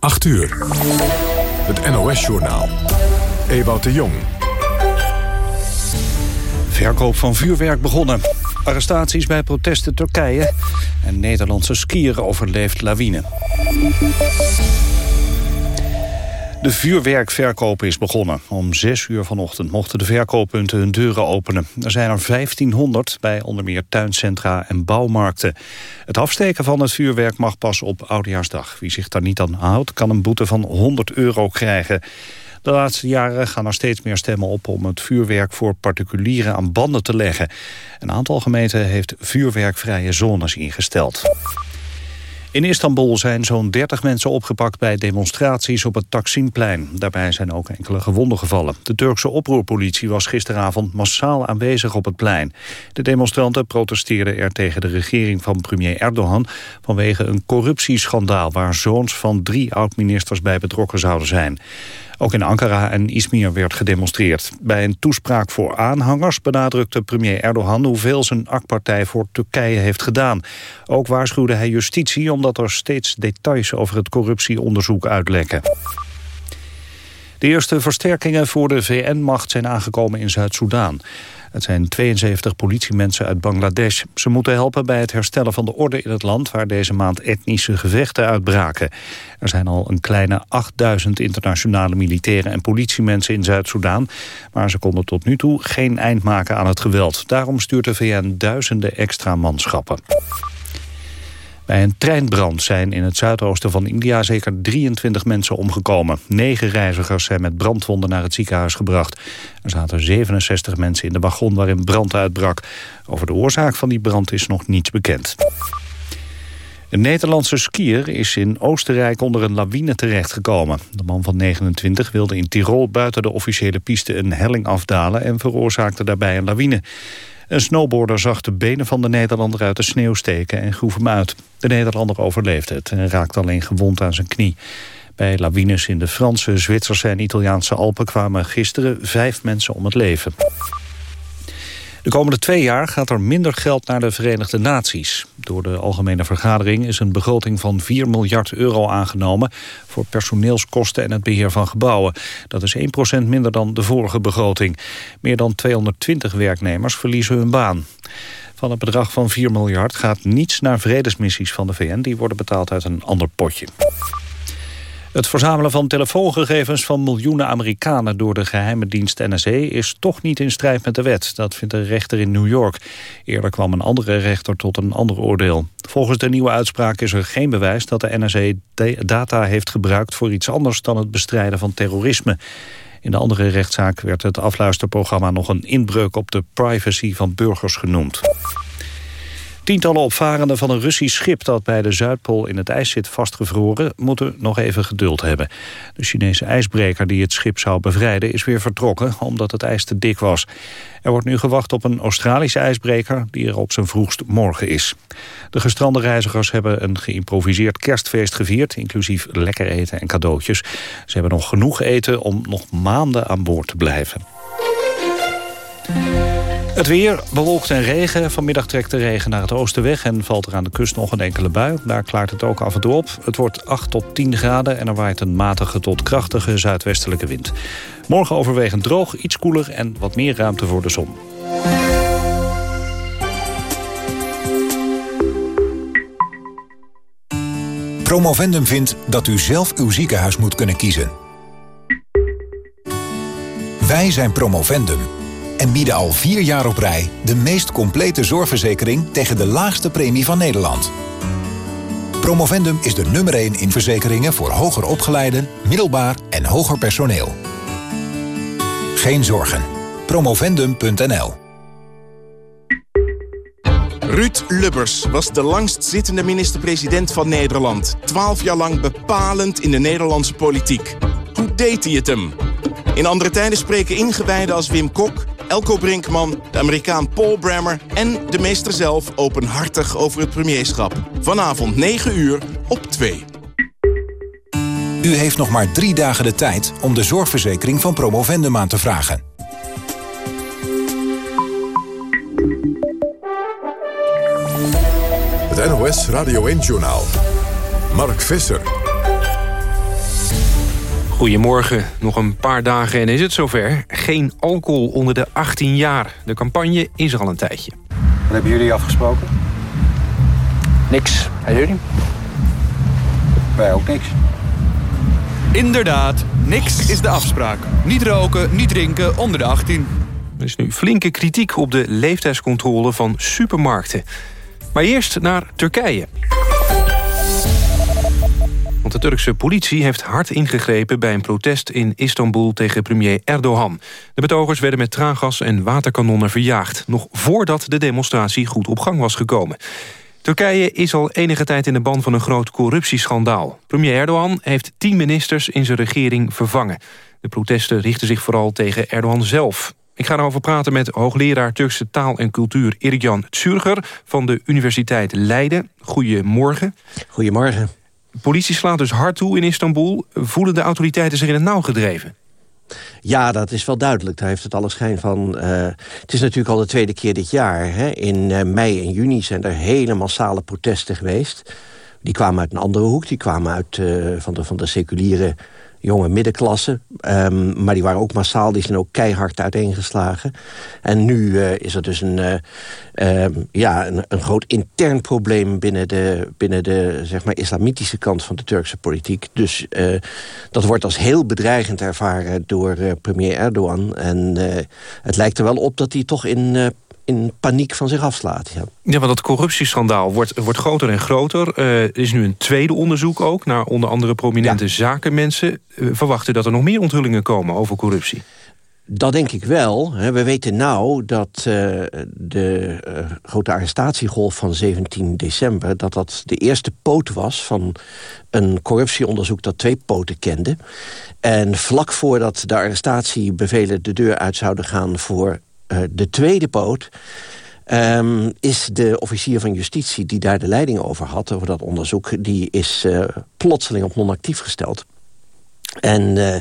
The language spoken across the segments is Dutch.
8 uur. Het NOS-journaal. Ewout de Jong. Verkoop van vuurwerk begonnen. Arrestaties bij protesten Turkije. En Nederlandse skier overleeft lawine. De vuurwerkverkoop is begonnen. Om 6 uur vanochtend mochten de verkooppunten hun deuren openen. Er zijn er 1500 bij onder meer tuincentra en bouwmarkten. Het afsteken van het vuurwerk mag pas op Oudejaarsdag. Wie zich daar niet aan houdt, kan een boete van 100 euro krijgen. De laatste jaren gaan er steeds meer stemmen op om het vuurwerk voor particulieren aan banden te leggen. Een aantal gemeenten heeft vuurwerkvrije zones ingesteld. In Istanbul zijn zo'n 30 mensen opgepakt bij demonstraties op het Taksimplein. Daarbij zijn ook enkele gewonden gevallen. De Turkse oproerpolitie was gisteravond massaal aanwezig op het plein. De demonstranten protesteerden er tegen de regering van premier Erdogan... vanwege een corruptieschandaal waar zoons van drie oud-ministers bij betrokken zouden zijn. Ook in Ankara en Izmir werd gedemonstreerd. Bij een toespraak voor aanhangers benadrukte premier Erdogan... hoeveel zijn AK-partij voor Turkije heeft gedaan. Ook waarschuwde hij justitie omdat er steeds details over het corruptieonderzoek uitlekken. De eerste versterkingen voor de VN-macht zijn aangekomen in Zuid-Soedan. Het zijn 72 politiemensen uit Bangladesh. Ze moeten helpen bij het herstellen van de orde in het land... waar deze maand etnische gevechten uitbraken. Er zijn al een kleine 8000 internationale militairen en politiemensen in Zuid-Soedan... maar ze konden tot nu toe geen eind maken aan het geweld. Daarom stuurt de VN duizenden extra manschappen. Bij een treinbrand zijn in het zuidoosten van India zeker 23 mensen omgekomen. Negen reizigers zijn met brandwonden naar het ziekenhuis gebracht. Er zaten 67 mensen in de wagon waarin brand uitbrak. Over de oorzaak van die brand is nog niets bekend. Een Nederlandse skier is in Oostenrijk onder een lawine terechtgekomen. De man van 29 wilde in Tirol buiten de officiële piste een helling afdalen... en veroorzaakte daarbij een lawine. Een snowboarder zag de benen van de Nederlander uit de sneeuw steken en groef hem uit. De Nederlander overleefde het en raakte alleen gewond aan zijn knie. Bij lawines in de Franse, Zwitserse en Italiaanse Alpen kwamen gisteren vijf mensen om het leven. De komende twee jaar gaat er minder geld naar de Verenigde Naties. Door de Algemene Vergadering is een begroting van 4 miljard euro aangenomen... voor personeelskosten en het beheer van gebouwen. Dat is 1% minder dan de vorige begroting. Meer dan 220 werknemers verliezen hun baan. Van het bedrag van 4 miljard gaat niets naar vredesmissies van de VN. Die worden betaald uit een ander potje. Het verzamelen van telefoongegevens van miljoenen Amerikanen door de geheime dienst NSA is toch niet in strijd met de wet. Dat vindt de rechter in New York. Eerder kwam een andere rechter tot een ander oordeel. Volgens de nieuwe uitspraak is er geen bewijs dat de NSA data heeft gebruikt voor iets anders dan het bestrijden van terrorisme. In de andere rechtszaak werd het afluisterprogramma nog een inbreuk op de privacy van burgers genoemd. Tientallen opvarenden van een Russisch schip dat bij de Zuidpool in het ijs zit vastgevroren, moeten nog even geduld hebben. De Chinese ijsbreker die het schip zou bevrijden is weer vertrokken omdat het ijs te dik was. Er wordt nu gewacht op een Australische ijsbreker die er op zijn vroegst morgen is. De gestrande reizigers hebben een geïmproviseerd kerstfeest gevierd, inclusief lekker eten en cadeautjes. Ze hebben nog genoeg eten om nog maanden aan boord te blijven. Het weer, bewolkt en regen. Vanmiddag trekt de regen naar het oosten weg... en valt er aan de kust nog een enkele bui. Daar klaart het ook af en toe op. Het wordt 8 tot 10 graden en er waait een matige tot krachtige zuidwestelijke wind. Morgen overwegend droog, iets koeler en wat meer ruimte voor de zon. Promovendum vindt dat u zelf uw ziekenhuis moet kunnen kiezen. Wij zijn Promovendum en bieden al vier jaar op rij de meest complete zorgverzekering tegen de laagste premie van Nederland. Promovendum is de nummer 1 in verzekeringen voor hoger opgeleiden, middelbaar en hoger personeel. Geen zorgen. Promovendum.nl Ruud Lubbers was de langstzittende minister-president van Nederland. Twaalf jaar lang bepalend in de Nederlandse politiek. Hoe deed hij het hem? In andere tijden spreken ingewijden als Wim Kok Elko Brinkman, de Amerikaan Paul Brammer... en de meester zelf openhartig over het premierschap. Vanavond 9 uur op 2. U heeft nog maar drie dagen de tijd om de zorgverzekering van Promovendum aan te vragen. Het NOS Radio 1-journaal. Mark Visser. Goedemorgen, nog een paar dagen en is het zover. Geen alcohol onder de 18 jaar. De campagne is er al een tijdje. Wat hebben jullie afgesproken? Niks. En jullie? Wij ook niks. Inderdaad, niks is de afspraak. Niet roken, niet drinken onder de 18. Er is nu flinke kritiek op de leeftijdscontrole van supermarkten. Maar eerst naar Turkije. Want de Turkse politie heeft hard ingegrepen bij een protest in Istanbul tegen premier Erdogan. De betogers werden met traangas en waterkanonnen verjaagd... nog voordat de demonstratie goed op gang was gekomen. Turkije is al enige tijd in de ban van een groot corruptieschandaal. Premier Erdogan heeft tien ministers in zijn regering vervangen. De protesten richten zich vooral tegen Erdogan zelf. Ik ga erover praten met hoogleraar Turkse taal en cultuur... Erik-Jan Tsurger van de Universiteit Leiden. Goedemorgen. Goedemorgen. De politie slaat dus hard toe in Istanbul. Voelen de autoriteiten zich in het nauw gedreven? Ja, dat is wel duidelijk. Daar heeft het alle schijn van. Uh, het is natuurlijk al de tweede keer dit jaar. Hè. In uh, mei en juni zijn er hele massale protesten geweest. Die kwamen uit een andere hoek. Die kwamen uit uh, van, de, van de seculiere jonge middenklasse. Um, maar die waren ook massaal, die zijn ook keihard uiteengeslagen. En nu uh, is er dus een, uh, um, ja, een, een, groot intern probleem... binnen de, binnen de zeg maar, islamitische kant van de Turkse politiek. Dus uh, dat wordt als heel bedreigend ervaren door premier Erdogan. En het lijkt er wel op dat hij toch in in paniek van zich afslaat. Ja, ja want dat corruptieschandaal wordt, wordt groter en groter. Uh, er is nu een tweede onderzoek ook naar onder andere prominente ja. zakenmensen. Uh, verwachten dat er nog meer onthullingen komen over corruptie? Dat denk ik wel. We weten nou dat uh, de grote arrestatiegolf van 17 december... dat dat de eerste poot was van een corruptieonderzoek dat twee poten kende. En vlak voordat de arrestatiebevelen de deur uit zouden gaan... voor uh, de tweede poot um, is de officier van justitie die daar de leiding over had... over dat onderzoek, die is uh, plotseling op non-actief gesteld. En uh,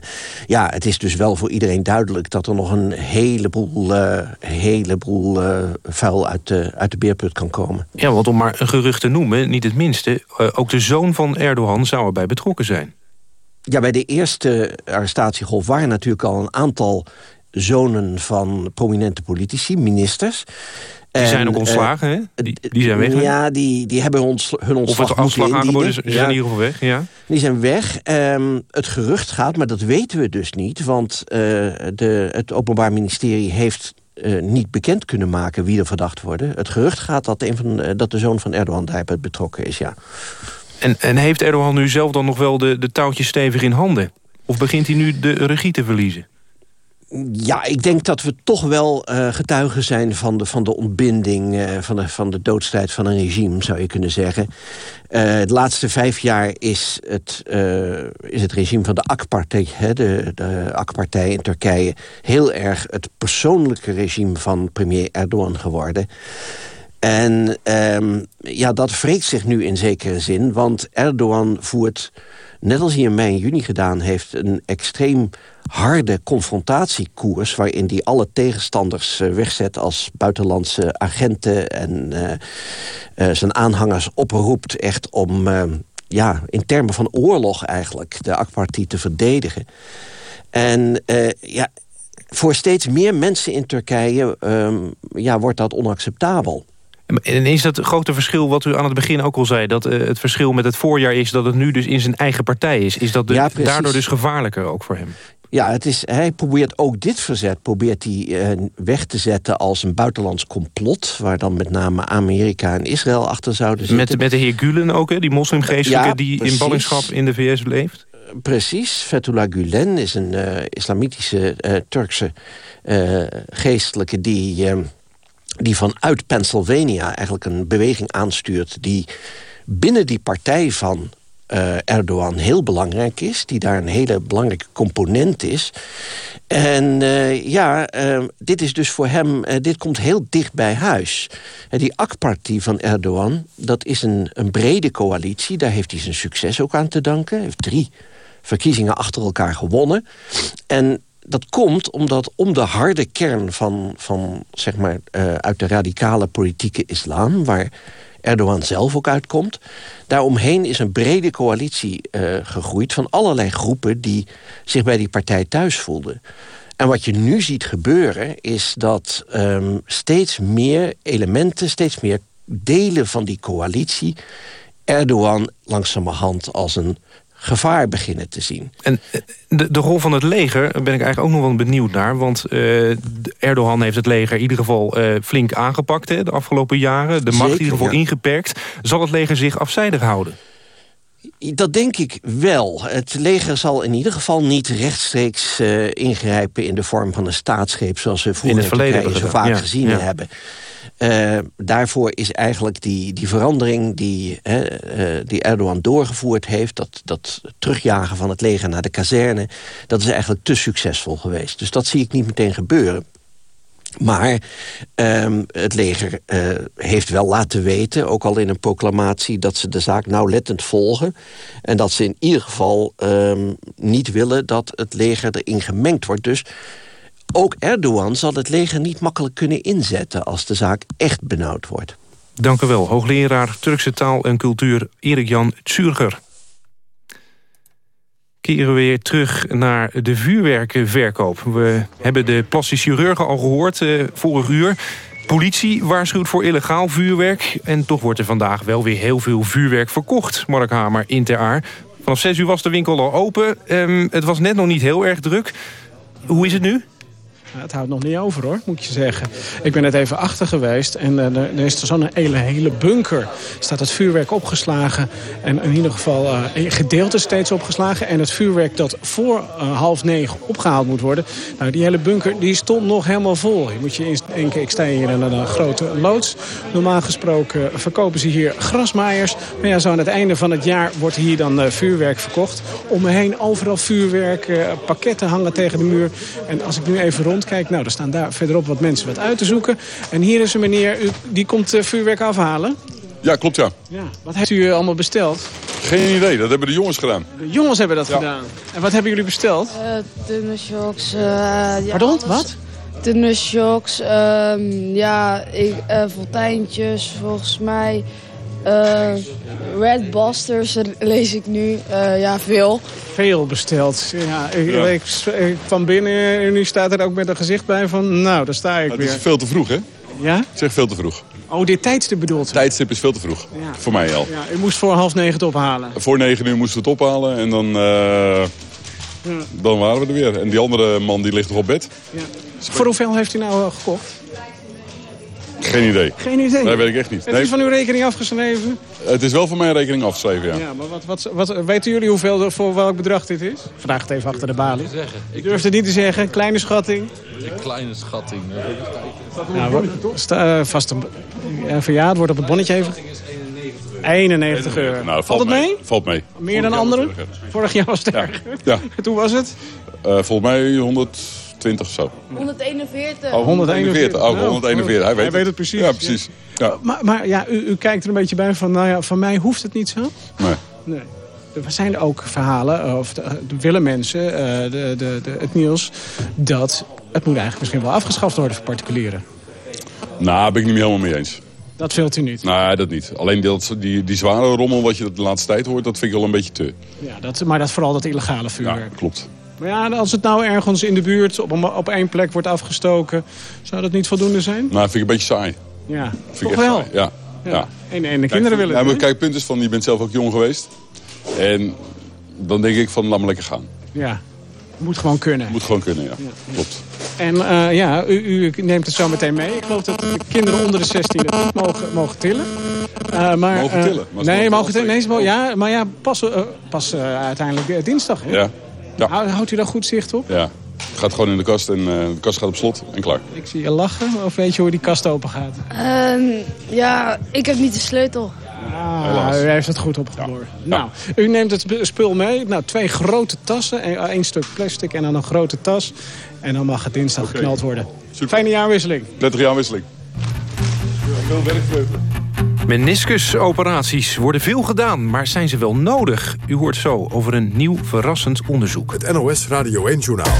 ja, het is dus wel voor iedereen duidelijk... dat er nog een heleboel, heleboel vuil uit de, uit de beerput kan komen. Ja, want om maar een gerucht te noemen, niet het minste... ook de zoon van Erdogan zou erbij betrokken zijn. Ja, bij de eerste arrestatiegolf waren natuurlijk al een aantal zonen van prominente politici, ministers. Die en, zijn ook ontslagen, uh, hè? Die, die, zijn weg. Ja, die, die hebben ons, hun ontslag Of het ontslag aangeboden, ze zijn in ieder geval weg, ja. Die zijn weg. Um, het gerucht gaat, maar dat weten we dus niet... want uh, de, het Openbaar Ministerie heeft uh, niet bekend kunnen maken wie er verdacht worden. Het gerucht gaat dat, een van, uh, dat de zoon van Erdogan daarbij betrokken is, ja. En, en heeft Erdogan nu zelf dan nog wel de, de touwtjes stevig in handen? Of begint hij nu de regie te verliezen? Ja, ik denk dat we toch wel uh, getuigen zijn van de, van de ontbinding... Uh, van, de, van de doodstrijd van een regime, zou je kunnen zeggen. Uh, de laatste vijf jaar is het, is het regime van de AK-partij... de, de AK-partij in Turkije... heel erg het persoonlijke regime van premier Erdogan geworden... En um, ja, dat wreekt zich nu in zekere zin, want Erdogan voert net als hij in mei en juni gedaan heeft... een extreem harde confrontatiekoers... waarin hij alle tegenstanders uh, wegzet als buitenlandse agenten... en uh, uh, zijn aanhangers oproept echt om, ja, in termen van oorlog eigenlijk... de AK-partij te verdedigen. En ja, voor steeds meer mensen in Turkije um, ja, wordt dat onacceptabel. En is dat grote verschil wat u aan het begin ook al zei... dat uh, het verschil met het voorjaar is dat het nu dus in zijn eigen partij is? Is dat de, ja, daardoor dus gevaarlijker ook voor hem? Ja, het is, hij probeert ook dit verzet probeert hij, uh, weg te zetten als een buitenlands complot... waar dan met name Amerika en Israël achter zouden zitten. Met, met de heer Gulen ook, hè, die moslimgeestelijke... Ja, die in ballingschap in de VS leeft? Precies, Fethullah Gulen is een uh, islamitische Turkse geestelijke... die ehm, die vanuit Pennsylvania eigenlijk een beweging aanstuurt... die binnen die partij van uh, Erdogan heel belangrijk is. Die daar een hele belangrijke component is. En uh, ja, uh, dit is dus voor hem, dit komt heel dicht bij huis. die AK-partij van Erdogan, dat is een, een brede coalitie. Daar heeft hij zijn succes ook aan te danken. Hij heeft drie verkiezingen achter elkaar gewonnen. En dat komt omdat om de harde kern van, van zeg maar, uh, uit de radicale politieke islam... waar Erdogan zelf ook uitkomt. Daaromheen is een brede coalitie gegroeid van allerlei groepen... die zich bij die partij thuis voelden. En wat je nu ziet gebeuren is dat um, steeds meer elementen... steeds meer delen van die coalitie... Erdogan langzamerhand als een gevaar beginnen te zien. En eh, de, de rol van het leger ben ik eigenlijk ook nog wel benieuwd naar. Want uh, Erdogan heeft het leger in ieder geval uh, flink aangepakt hè, de afgelopen jaren. De macht in ieder geval ingeperkt. Zal het leger zich afzijdig houden? Dat denk ik wel. Het leger zal in ieder geval niet rechtstreeks uh, ingrijpen... in de vorm van een staatsgreep zoals we vroeger in het verleden zo vaak ja, gezien ja. hebben. Uh, daarvoor is eigenlijk die, die verandering die, uh, die Erdogan doorgevoerd heeft... Dat, dat terugjagen van het leger naar de kazerne... dat is eigenlijk te succesvol geweest. Dus dat zie ik niet meteen gebeuren. Maar um, het leger uh, heeft wel laten weten, ook al in een proclamatie... dat ze de zaak nauwlettend volgen. En dat ze in ieder geval um, niet willen dat het leger erin gemengd wordt. Dus ook Erdogan zal het leger niet makkelijk kunnen inzetten... als de zaak echt benauwd wordt. Dank u wel, hoogleraar Turkse taal en cultuur Erik-Jan Zurger keren we weer terug naar de vuurwerkenverkoop. We hebben de plastisch chirurgen al gehoord uh, vorig uur. Politie waarschuwt voor illegaal vuurwerk. En toch wordt er vandaag wel weer heel veel vuurwerk verkocht. Mark Hamer in Ter Aar. Vanaf 6 uur was de winkel al open. Um, het was net nog niet heel erg druk. Hoe is het nu? Het houdt nog niet over hoor, moet je zeggen. Ik ben net even achter geweest en uh, er is zo'n hele, hele bunker. Staat het vuurwerk opgeslagen en in ieder geval uh, gedeelte steeds opgeslagen. En het vuurwerk dat voor uh, half negen opgehaald moet worden. Nou, die hele bunker die stond nog helemaal vol. Je moet je eens denken, ik sta hier in een grote loods. Normaal gesproken verkopen ze hier grasmaaiers. Maar ja, zo aan het einde van het jaar wordt hier dan vuurwerk verkocht. Om me heen overal vuurwerk, pakketten hangen tegen de muur. En als ik nu even rond Kijk, nou, er staan daar verderop wat mensen wat uit te zoeken. En hier is een meneer, die komt uh, vuurwerk afhalen. Ja, klopt ja. ja. Wat heeft u allemaal besteld? Geen idee, dat hebben de jongens gedaan. De jongens hebben dat ja. gedaan. En wat hebben jullie besteld? Uh, dunne shocks. Uh, ja, Pardon, wat? Dunne shocks, um, ja, ik, uh, fonteintjes, volgens mij... Uh, Red Busters lees ik nu. Uh, ja, veel. Veel besteld. Ja, ik, ja. ik, ik kwam binnen en nu staat er ook met een gezicht bij van... Nou, daar sta ik weer. Het is veel te vroeg, hè? Ja? Ik zeg veel te vroeg. Oh, dit tijdstip bedoelt u? Tijdstip is veel te vroeg. Ja. Voor mij al. Ja, u moest voor half negen het ophalen. Voor negen uur moesten we het ophalen en dan... Uh, ja. Dan waren we er weer. En die andere man die ligt nog op bed. Ja. Voor hoeveel heeft u nou gekocht? Geen idee. Geen idee? Nee, weet ik echt niet. Het nee. is van uw rekening afgeschreven? Het is wel van mijn rekening afgeschreven, ja. Ja, maar wat, wat, wat, weten jullie hoeveel, voor welk bedrag dit is? Vraag het even achter de balie. Ik durf het niet te zeggen. Kleine schatting? Een kleine schatting. Ja, sta, uh, vast een, ja, verjaard wordt op het bonnetje even. 91 euro. Nou, valt, valt het mee? mee? Valt mee. Meer dan anderen? Vorig jaar was het. Ja. ja. Toen was het? Uh, volgens mij 100... 20 of zo. 141. Oh, 141. Oh, 141. Hij weet, hij weet het precies. Ja, precies. Ja. Maar, maar ja, u, u, kijkt er een beetje bij van, nou ja, van mij hoeft het niet zo. Nee. nee. Er zijn ook verhalen, of de, de willen mensen, uh, de, de, de, het nieuws... dat het moet eigenlijk misschien wel afgeschaft worden voor particulieren. Nou, ben ik niet meer helemaal mee eens. Dat vilt u niet? Nee, dat niet. Alleen dat, die, die zware rommel wat je de laatste tijd hoort, dat vind ik wel een beetje te. Ja, dat, maar dat vooral dat illegale vuurwerk. Ja, klopt. Maar ja, als het nou ergens in de buurt op, een, op één plek wordt afgestoken... zou dat niet voldoende zijn? Nou, vind ik een beetje saai. Ja, vind toch wel? Saai. Ja. ja. ja. En, en de kinderen willen ja, het, maar Kijk, punt is van, je bent zelf ook jong geweest. En dan denk ik van, laat maar lekker gaan. Ja, moet gewoon kunnen. Moet gewoon kunnen, ja. ja. Klopt. En uh, ja, u, u, neemt het zo meteen mee. Ik geloof dat de kinderen onder de 16 het niet mogen, mogen tillen. Uh, maar, mogen tillen? Uh, nee, mogen tillen. Nee, mogen, ja, maar ja, pas, pas uiteindelijk dinsdag. Hè? Ja. Ja. Houdt u daar goed zicht op? Ja. Het gaat gewoon in de kast en uh, de kast gaat op slot en klaar. Ik zie je lachen. Of weet je hoe die kast open gaat? Um, ja, ik heb niet de sleutel. Ah, u heeft het goed opgeboord. Ja. Nou, u neemt het spul mee. Nou, twee grote tassen. één stuk plastic en dan een grote tas. En dan mag het dinsdag okay. geknald worden. Super. Fijne jaarwisseling. Prettige jaarwisseling. Veel werkvreugde. Meniscusoperaties worden veel gedaan, maar zijn ze wel nodig? U hoort zo over een nieuw verrassend onderzoek. Het NOS Radio 1-journaal.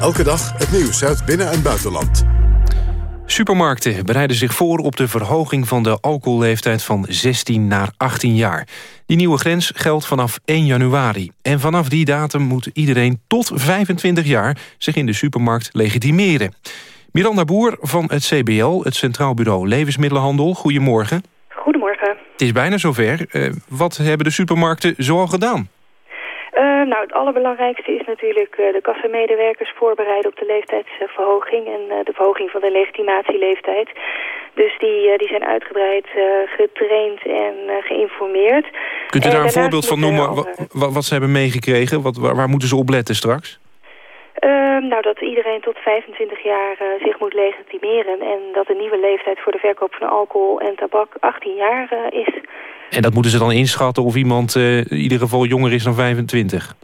Elke dag het nieuws uit binnen- en buitenland. Supermarkten bereiden zich voor op de verhoging van de alcoholleeftijd van 16 naar 18 jaar. Die nieuwe grens geldt vanaf 1 januari. En vanaf die datum moet iedereen tot 25 jaar zich in de supermarkt legitimeren. Miranda Boer van het CBL, het Centraal Bureau Levensmiddelenhandel. Goedemorgen. Goedemorgen. Het is bijna zover. Uh, wat hebben de supermarkten zoal gedaan? Uh, nou, het allerbelangrijkste is natuurlijk uh, de kassamedewerkers voorbereiden op de leeftijdsverhoging en de verhoging van de legitimatieleeftijd. Dus die, die zijn uitgebreid getraind en geïnformeerd. Kunt u daar een voorbeeld van noemen wat, wat, ze hebben meegekregen? Wat, waar, waar moeten ze op letten straks? Ehm, nou, dat iedereen tot 25 jaar uh, zich moet legitimeren... en dat de nieuwe leeftijd voor de verkoop van alcohol en tabak 18 jaar uh, is. En dat moeten ze dan inschatten of iemand uh, in ieder geval jonger is dan 25?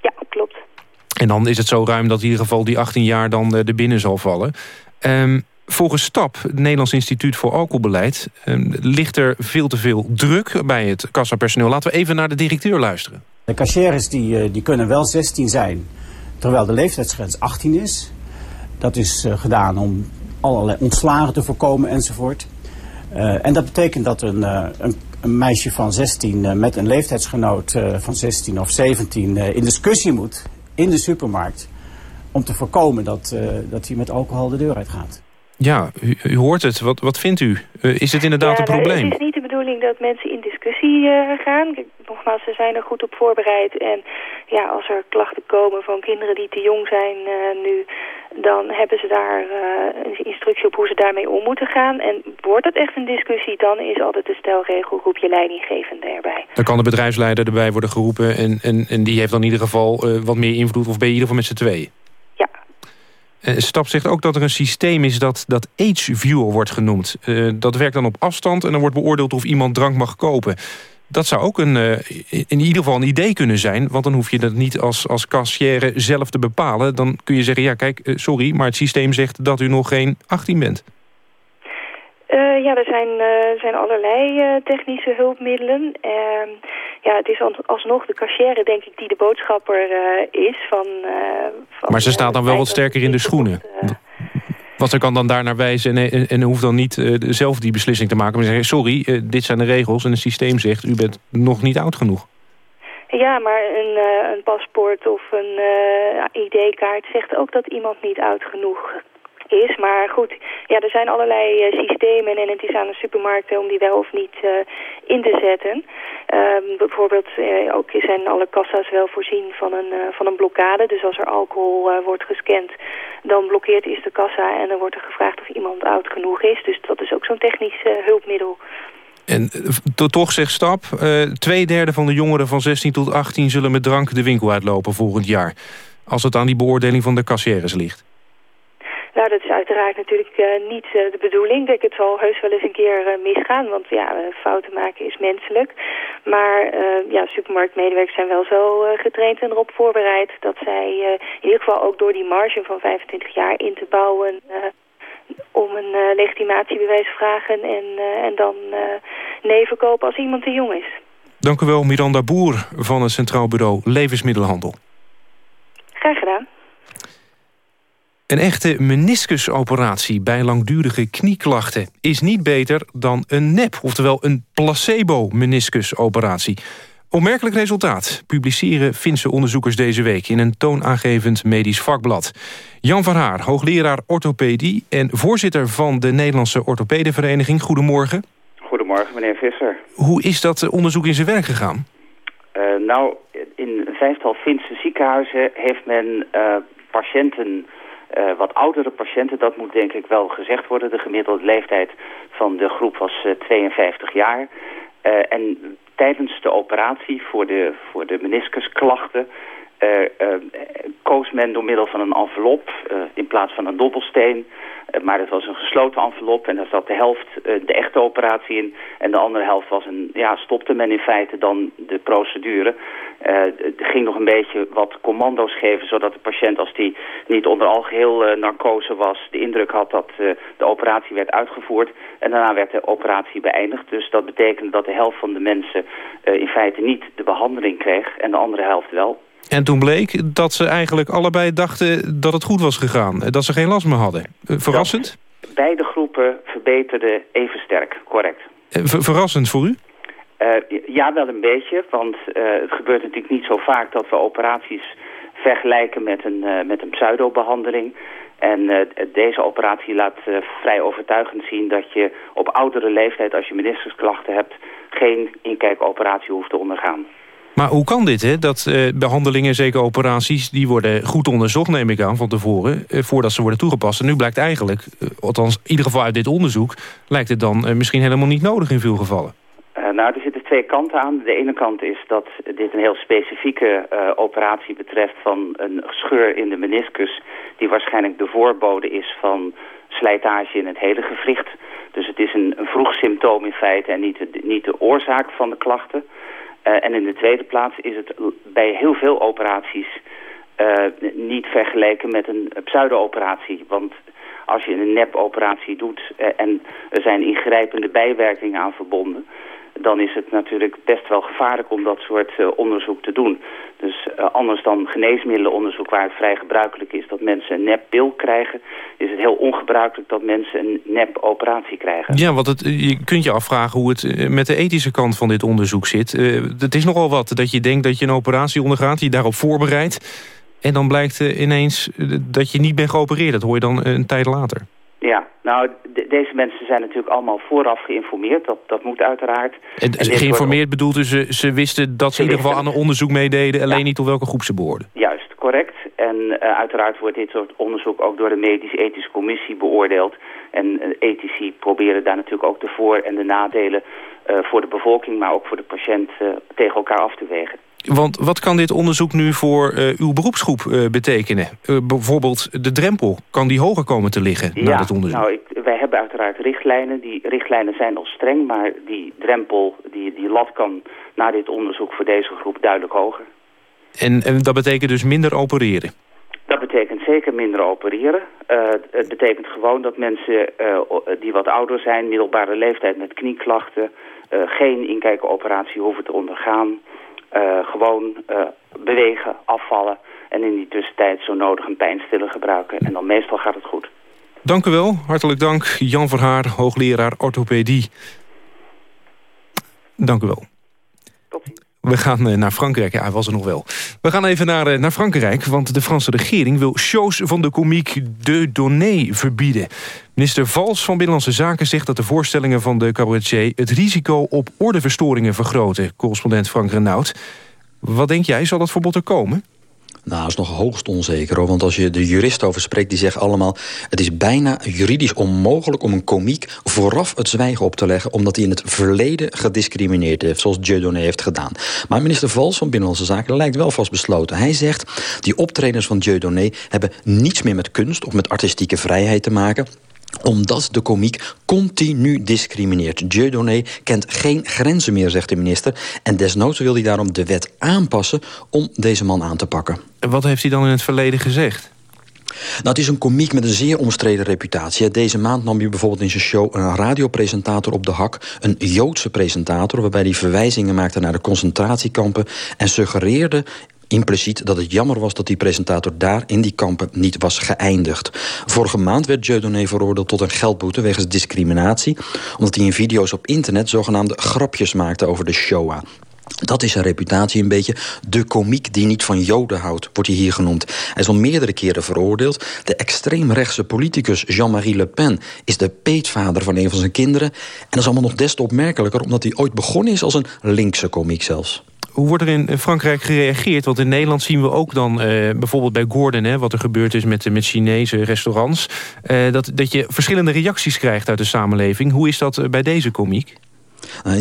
Ja, klopt. En dan is het zo ruim dat in ieder geval die 18 jaar dan er binnen zal vallen. Um, volgens STAP, het Nederlands Instituut voor Alcoholbeleid... Um, ligt er veel te veel druk bij het kassapersoneel. Laten we even naar de directeur luisteren. De cashiers die, die kunnen wel 16 zijn terwijl de leeftijdsgrens 18 is. Dat is uh, gedaan om allerlei ontslagen te voorkomen enzovoort. Uh, en dat betekent dat een, een, een, meisje van 16 met een leeftijdsgenoot van 16 of 17 in discussie moet in de supermarkt. Om te voorkomen dat, dat hij met alcohol de deur uitgaat. Ja, u, u, hoort het. Wat, wat vindt u? Uh, is het inderdaad ja, een probleem? Het is niet de bedoeling dat mensen in discussie uh, gaan. Nogmaals, ze zijn er goed op voorbereid. En ja, als er klachten komen van kinderen die te jong zijn uh, nu... dan hebben ze daar een instructie op hoe ze daarmee om moeten gaan. En wordt het echt een discussie, dan is altijd de stelregel... roep je leidinggevende erbij. Dan kan de bedrijfsleider erbij worden geroepen... en, en, en die heeft dan in ieder geval wat meer invloed... of ben je in ieder geval met z'n tweeën? Uh, Stap zegt ook dat er een systeem is dat, dat age viewer wordt genoemd. Uh, dat werkt dan op afstand en dan wordt beoordeeld of iemand drank mag kopen. Dat zou ook een, uh, in ieder geval een idee kunnen zijn. Want dan hoef je dat niet als, als kassière zelf te bepalen. Dan kun je zeggen, ja kijk, sorry, maar het systeem zegt dat u nog geen 18 bent. Uh, ja, er zijn, uh, zijn allerlei uh, technische hulpmiddelen. Ehm, ja, het is alsnog de cashier, denk ik, die de boodschapper is. Van, van, maar ze staat dan wel wat sterker in de schoenen. Want ze kan dan daar naar wijzen en, en, en hoeft dan niet zelf die beslissing te maken. Maar zeggen, sorry, dit zijn de regels en het systeem zegt... u bent nog niet oud genoeg. Ja, maar een, een paspoort of een ID-kaart zegt ook dat iemand niet oud genoeg is. Maar goed, ja, er zijn allerlei uh, systemen en het is aan de supermarkten om die wel of niet uh, in te zetten. Um, bijvoorbeeld uh, ook zijn alle kassa's wel voorzien van een, van een blokkade. Dus als er alcohol wordt gescand, dan blokkeert is de kassa en dan wordt er gevraagd of iemand oud genoeg is. Dus dat is ook zo'n technisch hulpmiddel. En toch zegt Stap, twee derde van de jongeren van 16 tot 18 zullen met drank de winkel uitlopen volgend jaar. Als het aan die beoordeling van de kassières ligt. Nou, dat is uiteraard natuurlijk uh, niet uh, de bedoeling. Denk, het zal heus wel eens een keer uh, misgaan, want ja, fouten maken is menselijk. Maar ja, supermarktmedewerkers zijn wel zo getraind en erop voorbereid... dat zij in ieder geval ook door die marge van 25 jaar in te bouwen... om een legitimatiebewijs vragen en, en dan nee verkopen als iemand te jong is. Dank u wel, Miranda Boer van het Centraal Bureau Levensmiddelenhandel. Graag gedaan. Een echte meniscusoperatie bij langdurige knieklachten is niet beter dan een nep, oftewel een placebo-meniscusoperatie. Opmerkelijk resultaat publiceren Finse onderzoekers deze week in een toonaangevend medisch vakblad. Jan van Haar, hoogleraar orthopedie en voorzitter van de Nederlandse Orthopedenvereniging. Goedemorgen. Goedemorgen, meneer Visser. Hoe is dat onderzoek in zijn werk gegaan? Uh, nou, in een vijftal Finse ziekenhuizen heeft men uh, patiënten uh, wat oudere patiënten, dat moet denk ik wel gezegd worden. De gemiddelde leeftijd van de groep was uh, 52 jaar. Uh, en tijdens de operatie voor de, voor de meniscusklachten... koos men door middel van een envelop in plaats van een dobbelsteen... Eh, maar het was een gesloten envelop en daar zat de helft eh, de echte operatie in. En de andere helft was een, ja, stopte men in feite dan de procedure. Het ging nog een beetje wat commando's geven, zodat de patiënt, als die niet onder algeheel narcose was, de indruk had dat de operatie werd uitgevoerd. En daarna werd de operatie beëindigd. Dus dat betekende dat de helft van de mensen in feite niet de behandeling kreeg en de andere helft wel. En toen bleek dat ze eigenlijk allebei dachten dat het goed was gegaan. Dat ze geen last meer hadden. Eh, verrassend? beide groepen verbeterden even sterk, correct. verrassend voor u? ja, wel een beetje, want het gebeurt natuurlijk niet zo vaak dat we operaties vergelijken met een, met een pseudobehandeling. En deze operatie laat vrij overtuigend zien dat je op oudere leeftijd, als je ministersklachten hebt, geen inkijkoperatie hoeft te ondergaan. Maar hoe kan dit, hè? dat uh, behandelingen, zeker operaties... die worden goed onderzocht, neem ik aan, van tevoren... Uh, voordat ze worden toegepast. En nu blijkt eigenlijk, uh, althans in ieder geval uit dit onderzoek... lijkt het dan misschien helemaal niet nodig in veel gevallen. nou, er zitten twee kanten aan. De ene kant is dat dit een heel specifieke operatie betreft... van een scheur in de meniscus... die waarschijnlijk de voorbode is van slijtage in het hele gewricht. Dus het is een, een vroeg symptoom in feite en niet de, niet de oorzaak van de klachten... Uh, en in de tweede plaats is het bij heel veel operaties uh, niet vergeleken met een pseudo-operatie. Want als je een nep-operatie doet uh, en er zijn ingrijpende bijwerkingen aan verbonden dan is het natuurlijk best wel gevaarlijk om dat soort uh, onderzoek te doen. Dus uh, anders dan geneesmiddelenonderzoek waar het vrij gebruikelijk is dat mensen een nep-pil krijgen, is het heel ongebruikelijk dat mensen een nep-operatie krijgen. Ja, want het, je kunt je afvragen hoe het eh, met de ethische kant van dit onderzoek zit. Uh, het is nogal wat dat je denkt dat je een operatie ondergaat, je daarop voorbereidt en dan blijkt ineens dat je niet bent geopereerd. Dat hoor je dan een tijd later. Ja, nou, deze mensen zijn natuurlijk allemaal vooraf geïnformeerd. Dat, dat moet uiteraard. En, en geïnformeerd bedoelt dus, ze, ze wisten dat ze, in ieder geval aan een onderzoek meededen... alleen niet tot welke groep ze behoorden. Juist, correct. En uh, uiteraard wordt dit soort onderzoek ook door de medisch-ethische commissie beoordeeld. En uh, ethici proberen daar natuurlijk ook de voor- en de nadelen... Uh, voor de bevolking, maar ook voor de patiënt tegen elkaar af te wegen. Want wat kan dit onderzoek nu voor uh, uw beroepsgroep uh, betekenen? Uh, bijvoorbeeld de drempel, kan die hoger komen te liggen ja, na dit onderzoek? Nou, ik, wij hebben uiteraard richtlijnen. Die richtlijnen zijn al streng, maar die drempel, die, die lat kan na dit onderzoek voor deze groep duidelijk hoger. En, en dat betekent dus minder opereren? Dat betekent zeker minder opereren. het betekent gewoon dat mensen die wat ouder zijn, middelbare leeftijd met knieklachten... geen inkijkenoperatie hoeven te ondergaan... Uh, gewoon uh, bewegen, afvallen en in die tussentijd zo nodig een pijnstiller gebruiken. En dan meestal gaat het goed. Dank u wel, hartelijk dank. Jan Verhaar, hoogleraar orthopedie. Dank u wel. We gaan eh, naar Frankrijk. Ja, hij was er nog wel. We gaan even naar, naar Frankrijk, want de Franse regering wil shows van de komiek De Donné verbieden. Minister Vals van Binnenlandse Zaken zegt dat de voorstellingen van de cabaretier het risico op ordeverstoringen vergroten. Correspondent Frank Renaud. Wat denk jij, zal dat verbod er komen? Nou, dat is nog hoogst onzeker hoor. Want als je de juristen over spreekt, die zeggen allemaal... het is bijna juridisch onmogelijk om een komiek vooraf het zwijgen op te leggen... omdat hij in het verleden gediscrimineerd heeft, zoals Dieudonné heeft gedaan. Maar minister Vals van Binnenlandse Zaken lijkt wel vastbesloten. Hij zegt, die optredens van Dieudonné hebben niets meer met kunst... of met artistieke vrijheid te maken omdat de komiek continu discrimineert. Dieudonné kent geen grenzen meer, zegt de minister. En desnoods wil hij daarom de wet aanpassen om deze man aan te pakken. En wat heeft hij dan in het verleden gezegd? Nou, het is een komiek met een zeer omstreden reputatie. Deze maand nam hij bijvoorbeeld in zijn show een radiopresentator op de hak. Een Joodse presentator, waarbij hij verwijzingen maakte naar de concentratiekampen... en suggereerde impliciet dat het jammer was dat die presentator daar in die kampen niet was geëindigd. Vorige maand werd Dieudonné veroordeeld tot een geldboete wegens discriminatie... omdat hij in video's op internet zogenaamde grapjes maakte over de Shoah. Dat is zijn reputatie een beetje. De komiek die niet van joden houdt, wordt hij hier genoemd. Hij is al meerdere keren veroordeeld. De extreemrechtse politicus Jean-Marie Le Pen... is de peetvader van een van zijn kinderen. En dat is allemaal nog des te opmerkelijker... omdat hij ooit begonnen is als een linkse komiek zelfs. Hoe wordt er in Frankrijk gereageerd? Want in Nederland zien we ook dan, uh, bijvoorbeeld bij Gordon... Hè, wat er gebeurd is met, met Chinese restaurants... Uh, dat, dat je verschillende reacties krijgt uit de samenleving. Hoe is dat bij deze komiek?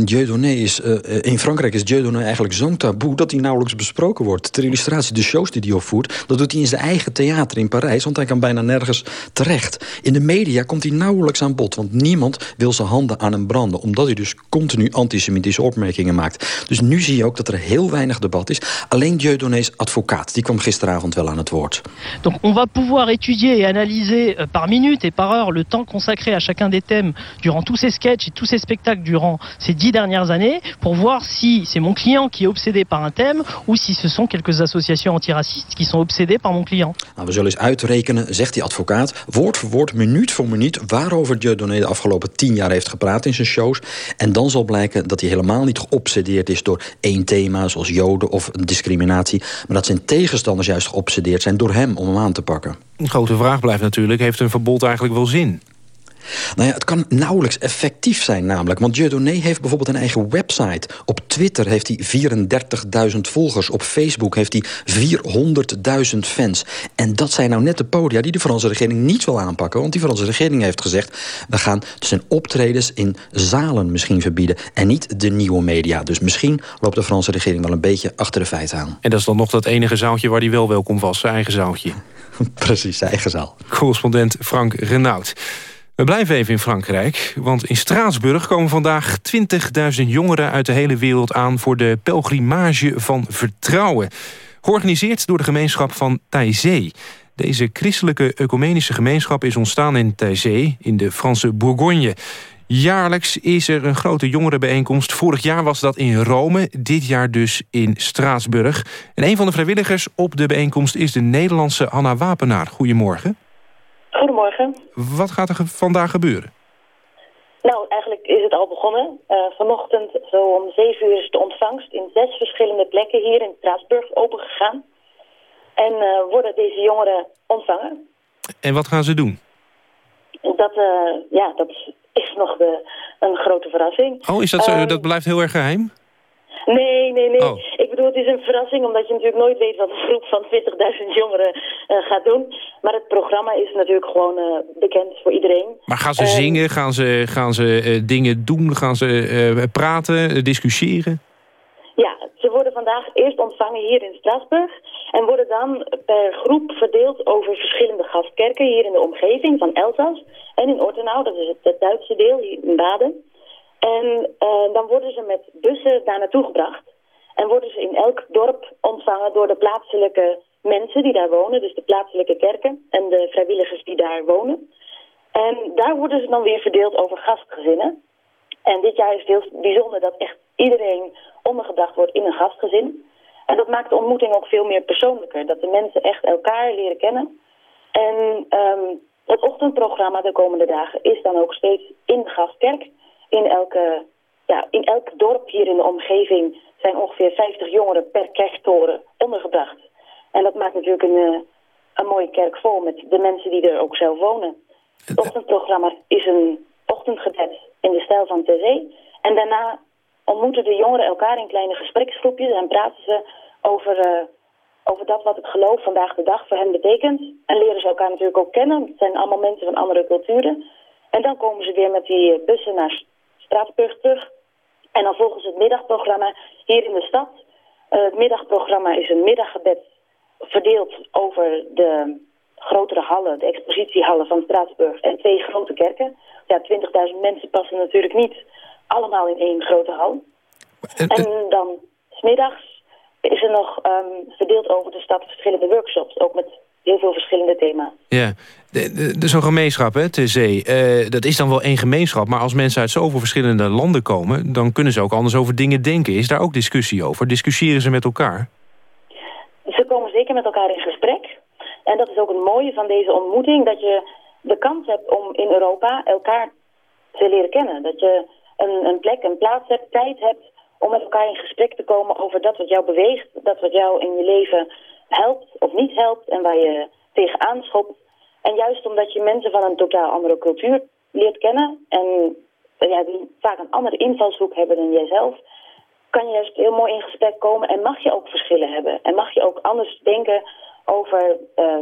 Dieudonné is, uh, in Frankrijk is Dieudonné eigenlijk zo'n taboe... dat hij nauwelijks besproken wordt. Ter illustratie, de shows die hij opvoert... dat doet hij in zijn eigen theater in Parijs... want hij kan bijna nergens terecht. In de media komt hij nauwelijks aan bod... want niemand wil zijn handen aan hem branden... omdat hij dus continu antisemitische opmerkingen maakt. Dus nu zie je ook dat er heel weinig debat is. Alleen Dieudonné's advocaat, die kwam gisteravond wel aan het woord. Donc on va pouvoir étudier et analyser par minute et par heure... le temps consacré à chacun des thèmes... durant tous ces sketchs et tous ces spectacles durant ces dix dernières années pour voir si c'est mon client qui est obsédé par un thème ou si ce sont quelques associations antiracistes qui sont obsédées par mon client. Nou, we zullen eens uitrekenen, zegt die advocaat, woord voor woord, minuut voor minuut, waarover Dieudonné de afgelopen tien jaar heeft gepraat in zijn shows. En dan zal blijken dat hij helemaal niet geobsedeerd is door één thema, zoals Joden of discriminatie, maar dat zijn tegenstanders juist geobsedeerd zijn door hem om hem aan te pakken. Een grote vraag blijft natuurlijk, heeft een verbod eigenlijk wel zin? Nou ja, het kan nauwelijks effectief zijn namelijk. Want Dieudonné heeft bijvoorbeeld een eigen website. Op Twitter heeft hij 34.000 volgers. Op Facebook heeft hij 400.000 fans. En dat zijn nou net de podia die de Franse regering niet wil aanpakken. Want die Franse regering heeft gezegd... we gaan zijn optredens in zalen misschien verbieden... en niet de nieuwe media. Dus misschien loopt de Franse regering wel een beetje achter de feiten aan. En dat is dan nog dat enige zaaltje waar hij wel welkom was. Zijn eigen zaaltje. Precies, zijn eigen zaal. Correspondent Frank Renaud. We blijven even in Frankrijk, want in Straatsburg komen vandaag 20.000 jongeren uit de hele wereld aan voor de pelgrimage van vertrouwen. Georganiseerd door de gemeenschap van Taizé. Deze christelijke ecumenische gemeenschap is ontstaan in Taizé, in de Franse Bourgogne. Jaarlijks is er een grote jongerenbijeenkomst. Vorig jaar was dat in Rome, dit jaar dus in Straatsburg. En een van de vrijwilligers op de bijeenkomst is de Nederlandse Hanna Wapenaar. Goedemorgen. Goedemorgen. Wat gaat er vandaag gebeuren? Nou, eigenlijk is het al begonnen. Uh, vanochtend zo om zeven uur is de ontvangst in zes verschillende plekken hier in Straatsburg opengegaan. En uh, worden deze jongeren ontvangen. En wat gaan ze doen? Dat, uh, ja, dat is nog de, een grote verrassing. Oh, is dat, zo, dat blijft heel erg geheim? Nee, nee, nee. Oh. Ik bedoel, het is een verrassing omdat je natuurlijk nooit weet wat een groep van 20.000 jongeren uh, gaat doen. Maar het programma is natuurlijk gewoon uh, bekend voor iedereen. Maar gaan ze uh, zingen? Gaan ze, gaan ze dingen doen? Gaan ze praten, discussiëren? Ja, ze worden vandaag eerst ontvangen hier in Straatsburg. En worden dan per groep verdeeld over verschillende gastkerken hier in de omgeving van Elzas. En in Ortenau, dat is het, het Duitse deel, hier in Baden. En uh, dan worden ze met bussen daar naartoe gebracht. En worden ze in elk dorp ontvangen door de plaatselijke mensen die daar wonen. Dus de plaatselijke kerken en de vrijwilligers die daar wonen. En daar worden ze dan weer verdeeld over gastgezinnen. En dit jaar is het heel bijzonder dat echt iedereen ondergebracht wordt in een gastgezin. En dat maakt de ontmoeting ook veel meer persoonlijker. Dat de mensen echt elkaar leren kennen. En um, het ochtendprogramma de komende dagen is dan ook steeds in de gastkerk in, elke, ja, in elk dorp hier in de omgeving zijn ongeveer 50 jongeren per kerktoren ondergebracht. En dat maakt natuurlijk een, eh, een mooie kerk vol met de mensen die er ook zelf wonen. Het ochtendprogramma is een ochtendgebed in de stijl van tv. En daarna ontmoeten de jongeren elkaar in kleine gespreksgroepjes en praten ze over, uh, over dat wat het geloof vandaag de dag voor hen betekent. En leren ze elkaar natuurlijk ook kennen. Het zijn allemaal mensen van andere culturen. En dan komen ze weer met die bussen naar Straatsburg terug. En dan volgens het middagprogramma hier in de stad. Uh, het middagprogramma is een middaggebed verdeeld over de grotere hallen, de expositiehallen van Straatsburg en twee grote kerken. Ja, 20.000 mensen passen natuurlijk niet allemaal in één grote hal. En dan smiddags is er nog um, verdeeld over de stad verschillende workshops, ook met heel veel verschillende thema's. Ja, dus een gemeenschap, hè, TC. Uh, dat is dan wel één gemeenschap, maar als mensen uit zoveel verschillende landen komen... dan kunnen ze ook anders over dingen denken. Is daar ook discussie over? Discussiëren ze met elkaar? Ze komen zeker met elkaar in gesprek. En dat is ook het mooie van deze ontmoeting... dat je de kans hebt om in Europa elkaar te leren kennen. Dat je een, een plek, een plaats hebt, tijd hebt om met elkaar in gesprek te komen over dat wat jou beweegt, dat wat jou in je leven helpt of niet helpt en waar je tegenaan schopt. En juist omdat je mensen van een totaal andere cultuur leert kennen en ja, die vaak een andere invalshoek hebben dan jijzelf, kan je juist heel mooi in gesprek komen en mag je ook verschillen hebben. En mag je ook anders denken over uh,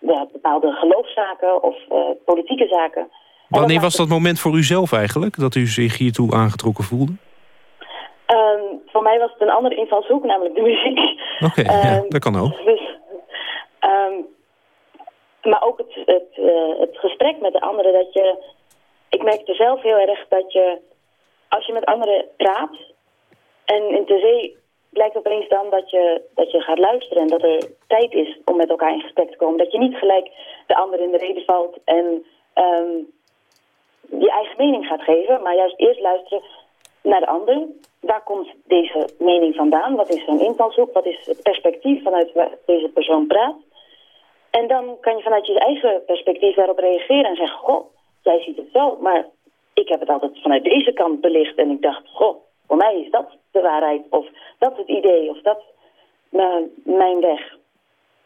ja, bepaalde geloofszaken of uh, politieke zaken. Wanneer was dat moment voor u zelf eigenlijk, dat u zich hiertoe aangetrokken voelde? Um, voor mij was het een andere invalshoek, namelijk de muziek. Oké, okay, um, ja, dat kan ook. Dus, um, maar ook het, het, uh, het gesprek met de anderen, dat je... Ik merkte zelf heel erg dat je, als je met anderen praat... en in de zee blijkt opeens dan dat je, dat je gaat luisteren... en dat er tijd is om met elkaar in gesprek te komen. Dat je niet gelijk de ander in de reden valt en je eigen mening gaat geven... maar juist eerst luisteren naar de ander. Waar komt deze mening vandaan? Wat is zijn invalshoek? Wat is het perspectief vanuit waar deze persoon praat? En dan kan je vanuit je eigen perspectief daarop reageren en zeggen... goh, jij ziet het zo, maar ik heb het altijd vanuit deze kant belicht. En ik dacht, goh, voor mij is dat de waarheid. Of dat het idee, of dat mijn weg.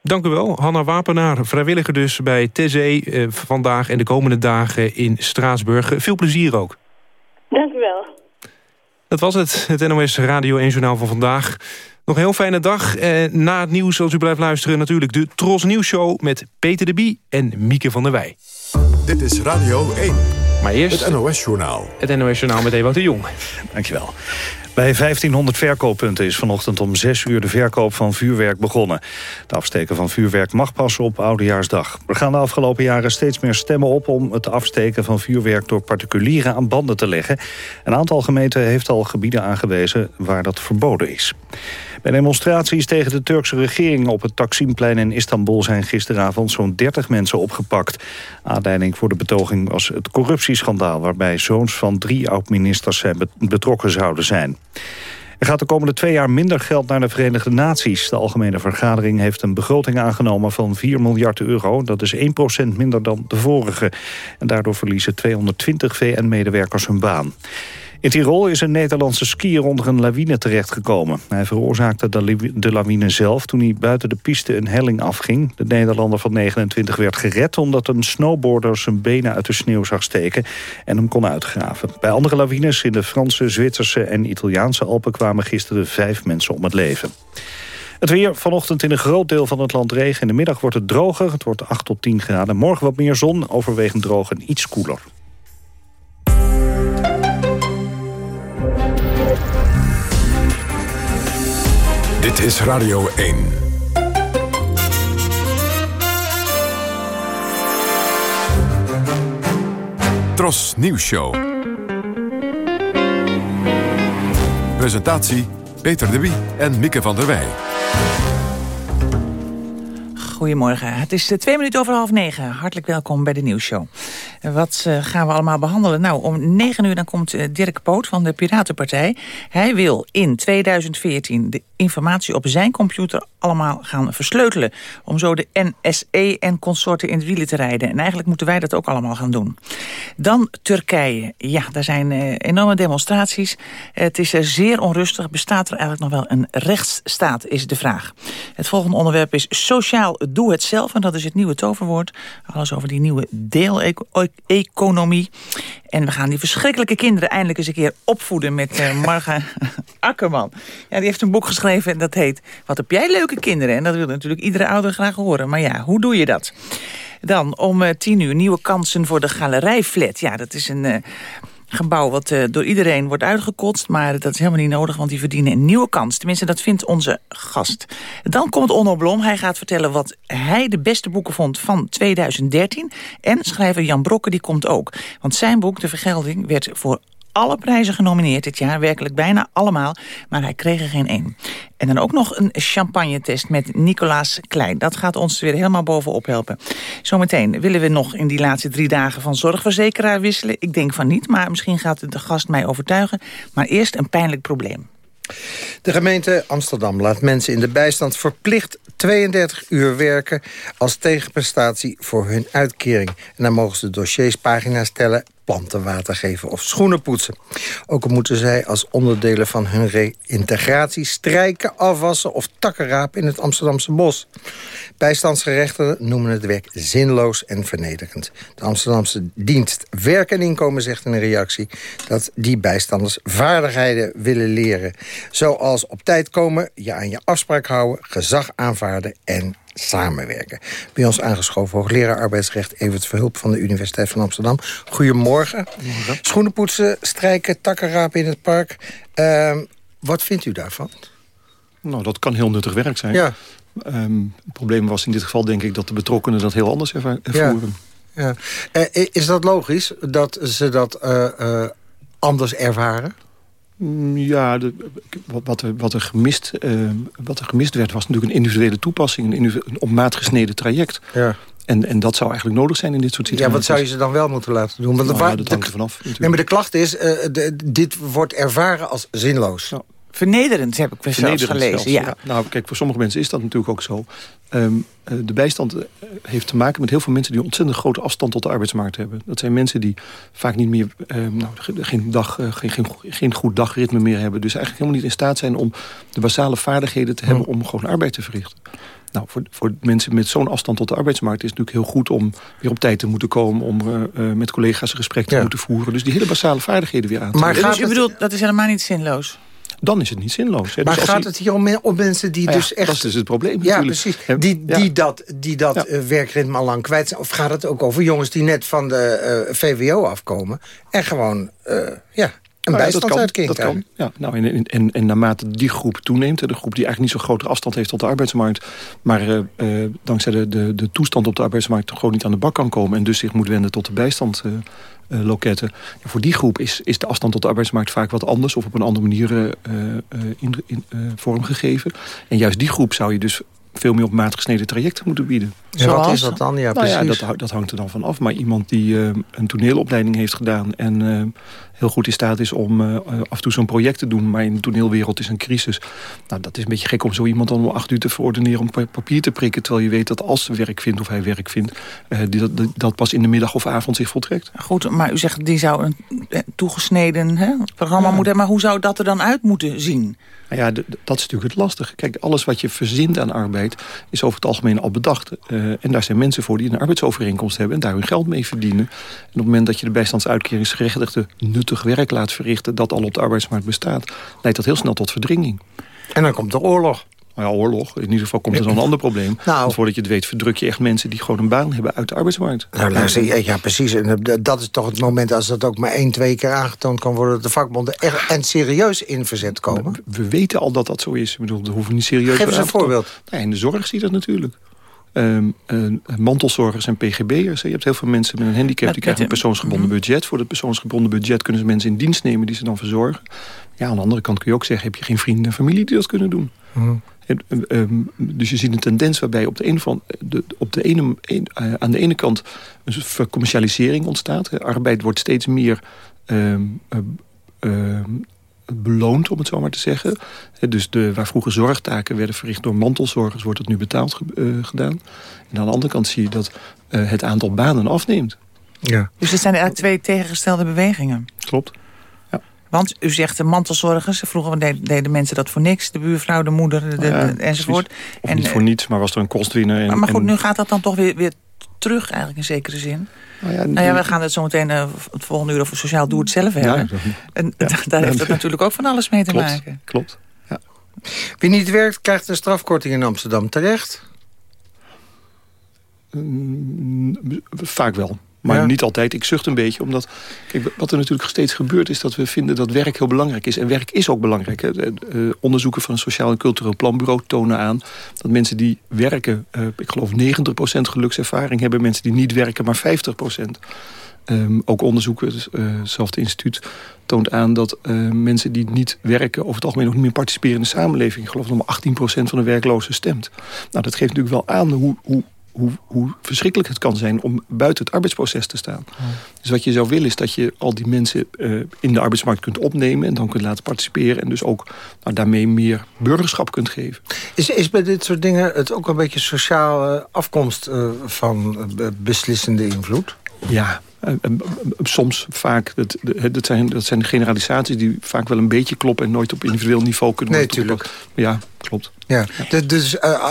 Dank u wel, Hanna Wapenaar, vrijwilliger dus bij TZE eh, vandaag en de komende dagen in Straatsburg. Veel plezier ook. Dank u wel. Dat was het, het NOS Radio 1 Journaal van vandaag. Nog een heel fijne dag. Eh, na het nieuws, als u blijft luisteren, natuurlijk de Tros Nieuws Show... met Peter de Bie en Mieke van der Wij. Dit is Radio 1. Maar eerst... Het NOS-journaal. Het NOS-journaal met Ewout de Jong. Dankjewel. Bij 1500 verkooppunten is vanochtend om 6 uur de verkoop van vuurwerk begonnen. Het afsteken van vuurwerk mag pas op Oudejaarsdag. Er gaan de afgelopen jaren steeds meer stemmen op om het afsteken van vuurwerk door particulieren aan banden te leggen. Een aantal gemeenten heeft al gebieden aangewezen waar dat verboden is. Bij demonstraties tegen de Turkse regering op het Taksimplein in Istanbul zijn gisteravond zo'n 30 mensen opgepakt. Aanleiding voor de betoging was het corruptieschandaal waarbij zoons van drie oud-ministers betrokken zouden zijn. Er gaat de komende twee jaar minder geld naar de Verenigde Naties. De Algemene Vergadering heeft een begroting aangenomen van 4 miljard euro. Dat is 1% minder dan de vorige. En daardoor verliezen 220 VN-medewerkers hun baan. In Tirol is een Nederlandse skier onder een lawine terechtgekomen. Hij veroorzaakte de lawine zelf toen hij buiten de piste een helling afging. De Nederlander van 29 werd gered omdat een snowboarder zijn benen uit de sneeuw zag steken en hem kon uitgraven. Bij andere lawines in de Franse, Zwitserse en Italiaanse Alpen kwamen gisteren vijf mensen om het leven. Het weer vanochtend in een groot deel van het land regen. In de middag wordt het droger. Het wordt 8 tot 10 graden. Morgen wat meer zon, overwegend droog en iets koeler. Dit is Radio 1. Tros Nieuws Show. Presentatie Peter de Wie en Mieke van der Wij. Goedemorgen. Het is twee minuten over half negen. Hartelijk welkom bij de nieuwsshow. Wat uh, gaan we allemaal behandelen? Nou, om negen uur dan komt uh, Dirk Poot van de Piratenpartij. Hij wil in 2014 de informatie op zijn computer allemaal gaan versleutelen. Om zo de NSE en consorten in het wielen te rijden. En eigenlijk moeten wij dat ook allemaal gaan doen. Dan Turkije. Ja, daar zijn uh, enorme demonstraties. het is zeer onrustig. Bestaat er eigenlijk nog wel een rechtsstaat, is de vraag. Het volgende onderwerp is sociaal doe het zelf. En dat is het nieuwe toverwoord. Alles over die nieuwe deeleconomie. En we gaan die verschrikkelijke kinderen eindelijk eens een keer opvoeden met uh, Marga Akkerman. Ja, die heeft een boek geschreven en dat heet Wat heb jij leuke kinderen? En dat wil natuurlijk iedere ouder graag horen. Maar ja, hoe doe je dat? Dan om uh, tien uur nieuwe kansen voor de galerijflat. Ja, dat is een... Uh, gebouw wat uh, door iedereen wordt uitgekotst. Maar dat is helemaal niet nodig, want die verdienen een nieuwe kans. Tenminste, dat vindt onze gast. Dan komt Onno Blom. Hij gaat vertellen wat hij de beste boeken vond van 2013. En schrijver Jan Brokke, die komt ook. Want zijn boek, De Vergelding, werd voor alle prijzen genomineerd dit jaar. Werkelijk bijna allemaal. Maar hij kreeg er geen één. En dan ook nog een champagne-test met Nicolaas Klein. Dat gaat ons weer helemaal bovenop helpen. Zometeen willen we nog in die laatste drie dagen van zorgverzekeraar wisselen. Ik denk van niet, maar misschien gaat de gast mij overtuigen. Maar eerst een pijnlijk probleem. De gemeente Amsterdam laat mensen in de bijstand verplicht 32 uur werken als tegenprestatie voor hun uitkering. En dan mogen ze dossiers pagina's tellen planten water geven of schoenen poetsen. Ook moeten zij als onderdelen van hun reïntegratie strijken, afwassen of takken rapen in het Amsterdamse bos. Bijstandsgerechten noemen het werk zinloos en vernederend. De Amsterdamse dienst Werk en Inkomen zegt in een reactie dat die bijstanders vaardigheden willen leren. Zoals op tijd komen, je aan je afspraak houden, gezag aanvaarden en samenwerken. Bij ons aangeschoven hoogleraar arbeidsrecht Evert Verhulp van de Universiteit van Amsterdam. Goedemorgen. Goedemorgen. Schoenen poetsen, strijken, takken rapen in het park. Uh, wat vindt u daarvan? Nou, dat kan heel nuttig werk zijn. Ja. Um, het probleem was in dit geval denk ik dat de betrokkenen dat heel anders ervoeren. Ja. ja. Uh, is dat logisch dat ze dat uh, uh, anders ervaren? Mm, ja, de, wat, er, wat, er gemist, uh, wat er gemist werd was natuurlijk een individuele toepassing. Een, een op maat gesneden traject. Ja. En, en dat zou eigenlijk nodig zijn in dit soort situaties. Ja, wat zou je ze dan wel moeten laten doen? Want Nou ja, dat hangt er vanaf. Nee, maar de klacht is, eh, de- dit wordt ervaren als zinloos. Vernederend heb ik wel zelfs gelezen. zelfs, Ja. Nou, kijk, voor sommige mensen is dat natuurlijk ook zo. Ehm, eh, de bijstand eh, heeft te maken met heel veel mensen... die een ontzettend grote afstand tot de arbeidsmarkt hebben. Dat zijn mensen die vaak niet meer... ehm, nou, ge- geen, dag, eh, geen, geen, geen goed dagritme meer hebben. Dus eigenlijk helemaal niet in staat zijn om de basale vaardigheden te hebben... om gewoon arbeid te verrichten. Nou, voor, voor mensen met zo'n afstand tot de arbeidsmarkt... is het natuurlijk heel goed om weer op tijd te moeten komen... om eh, eh, met collega's een gesprek te moeten voeren. Dus die hele basale vaardigheden weer aan te Maar leren. dus u bedoelt, dat is helemaal niet zinloos? Dan is het niet zinloos. Hè. Maar Dus gaat die- het hier om, om mensen die Nou dus echt... Dat is dus het probleem Ja, natuurlijk. precies. Die, die dat, die dat eh, werkritme al lang kwijt zijn. Of gaat het ook over jongens die net van de eh, VWO afkomen... en gewoon eh, ja, een Nou ja, dat bijstandsuitkering kan, dat kan. Ja, nou, en, en, en, en naarmate die groep toeneemt... de groep die eigenlijk niet zo'n grote afstand heeft tot de arbeidsmarkt... maar eh, eh, dankzij de, de, de toestand op de arbeidsmarkt... gewoon niet aan de bak kan komen... en dus zich moet wenden tot de bijstandloketten. Ja, voor die groep is, is de afstand tot de arbeidsmarkt vaak wat anders... of op een andere manier eh, eh, in, in, eh, vormgemgeven. En juist die groep zou je dus veel meer op maat gesneden trajecten moeten bieden. En wat Zoals? is dat dan? Ja, nou ja, precies. dat, dat hangt er dan van af. Maar iemand die eh, een toneelopleiding heeft gedaan... en eh, heel goed in staat is om eh, af en toe zo'n project te doen... maar in de toneelwereld is een crisis. Nou, dat is een beetje gek om zo iemand dan om acht uur te verordeneren... om pa- papier te prikken, terwijl je weet dat als ze werk vindt... of hij werk vindt, eh, die, dat, dat pas in de middag of avond zich voltrekt. Goed, maar u zegt die zou een toegesneden hè, programma moeten hebben. Maar hoe zou dat er dan uit moeten zien? Ja, dat is natuurlijk het lastige. Kijk, alles wat je verzint aan arbeid is over het algemeen al bedacht. Eh, en daar zijn mensen voor die een arbeidsovereenkomst hebben... en daar hun geld mee verdienen. En op het moment dat je de bijstandsuitkeringsgerechtigde nuttig werk laat verrichten... dat al op de arbeidsmarkt bestaat, leidt dat heel snel tot verdringing. En dan komt er oorlog. Nou ja, oorlog. In ieder geval komt er dan een ander probleem. Nou. Want voordat je het weet verdruk je echt mensen... die gewoon een baan hebben uit de arbeidsmarkt. Nou, luister, ja, ja, precies. En eh, dat is toch het moment als dat ook maar één, twee keer aangetoond kan worden... dat de vakbonden echt en serieus in verzet komen. We weten al dat dat zo is. Ik bedoel, dat hoeven niet serieus Geef eens een voorbeeld. Nou, in de zorg zie je dat natuurlijk. Ehm, eh, mantelzorgers en pgb'ers. Je hebt heel veel mensen met een handicap... Die krijgen een persoonsgebonden budget. Voor dat persoonsgebonden budget kunnen ze mensen in dienst nemen... die ze dan verzorgen. Ja, aan de andere kant kun je ook zeggen... heb je geen vrienden en familie die dat kunnen doen. En, ehm, dus je ziet een tendens waarbij op de een van, de, op de ene, een- eh, aan de ene kant een soort vercommercialisering ontstaat. Arbeid wordt steeds meer ehm, eh, ehm, beloond, om het zo maar te zeggen. Dus de, waar vroeger zorgtaken werden verricht door mantelzorgers... wordt het nu betaald ge- eh, gedaan. En aan de andere kant zie je dat eh, het aantal banen afneemt. Ja. Dus het zijn eigenlijk twee tegengestelde bewegingen. Klopt. Want u zegt de mantelzorgers. Vroeger deden, mensen dat voor niks. De buurvrouw, de moeder, de, de- Ja, enzovoort. Of En, niet eh, voor niets, maar was er een kostwinner. En, maar goed, en- nu gaat dat dan toch weer, weer terug eigenlijk in zekere zin. Nou ja, Nou ja, we gaan het zo meteen eh, het volgende uur over sociaal doe het zelf Ja, hebben. dat- en ja. daar heeft Ja. het natuurlijk ook van alles mee te Klopt, maken. klopt. Wie niet werkt, krijgt een strafkorting in Amsterdam terecht. Mm, Vaak wel. Maar Ja. niet altijd. Ik zucht een beetje, omdat... Kijk, wat er natuurlijk steeds gebeurt... is dat we vinden dat werk heel belangrijk is. En werk is ook belangrijk. Hè. De, eh, onderzoeken van het Sociaal en Cultureel Planbureau tonen aan... dat mensen die werken, eh, ik geloof 90% gelukservaring hebben... mensen die niet werken, maar 50%. Ehm, ook onderzoeken, dus, eh, hetzelfde instituut, toont aan dat mensen die niet werken... over het algemeen nog niet meer participeren in de samenleving. Ik geloof dat maar 18% van de werklozen stemt. Nou, dat geeft natuurlijk wel aan hoe, hoe, hoe, hoe verschrikkelijk het kan zijn... om buiten het arbeidsproces te staan. Dus wat je zou willen is dat je al die mensen eh, in de arbeidsmarkt kunt opnemen... en dan kunt laten participeren en dus ook nou, daarmee meer burgerschap kunt geven. Is, is bij dit soort dingen het ook een beetje sociale afkomst eh, van eh, be- beslissende invloed? Ja, soms vaak. Dat, zijn, dat zijn generalisaties die vaak wel een beetje kloppen... en nooit op individueel niveau kunnen Nee, worden toegepast. Ja, klopt. Ja, dus eh,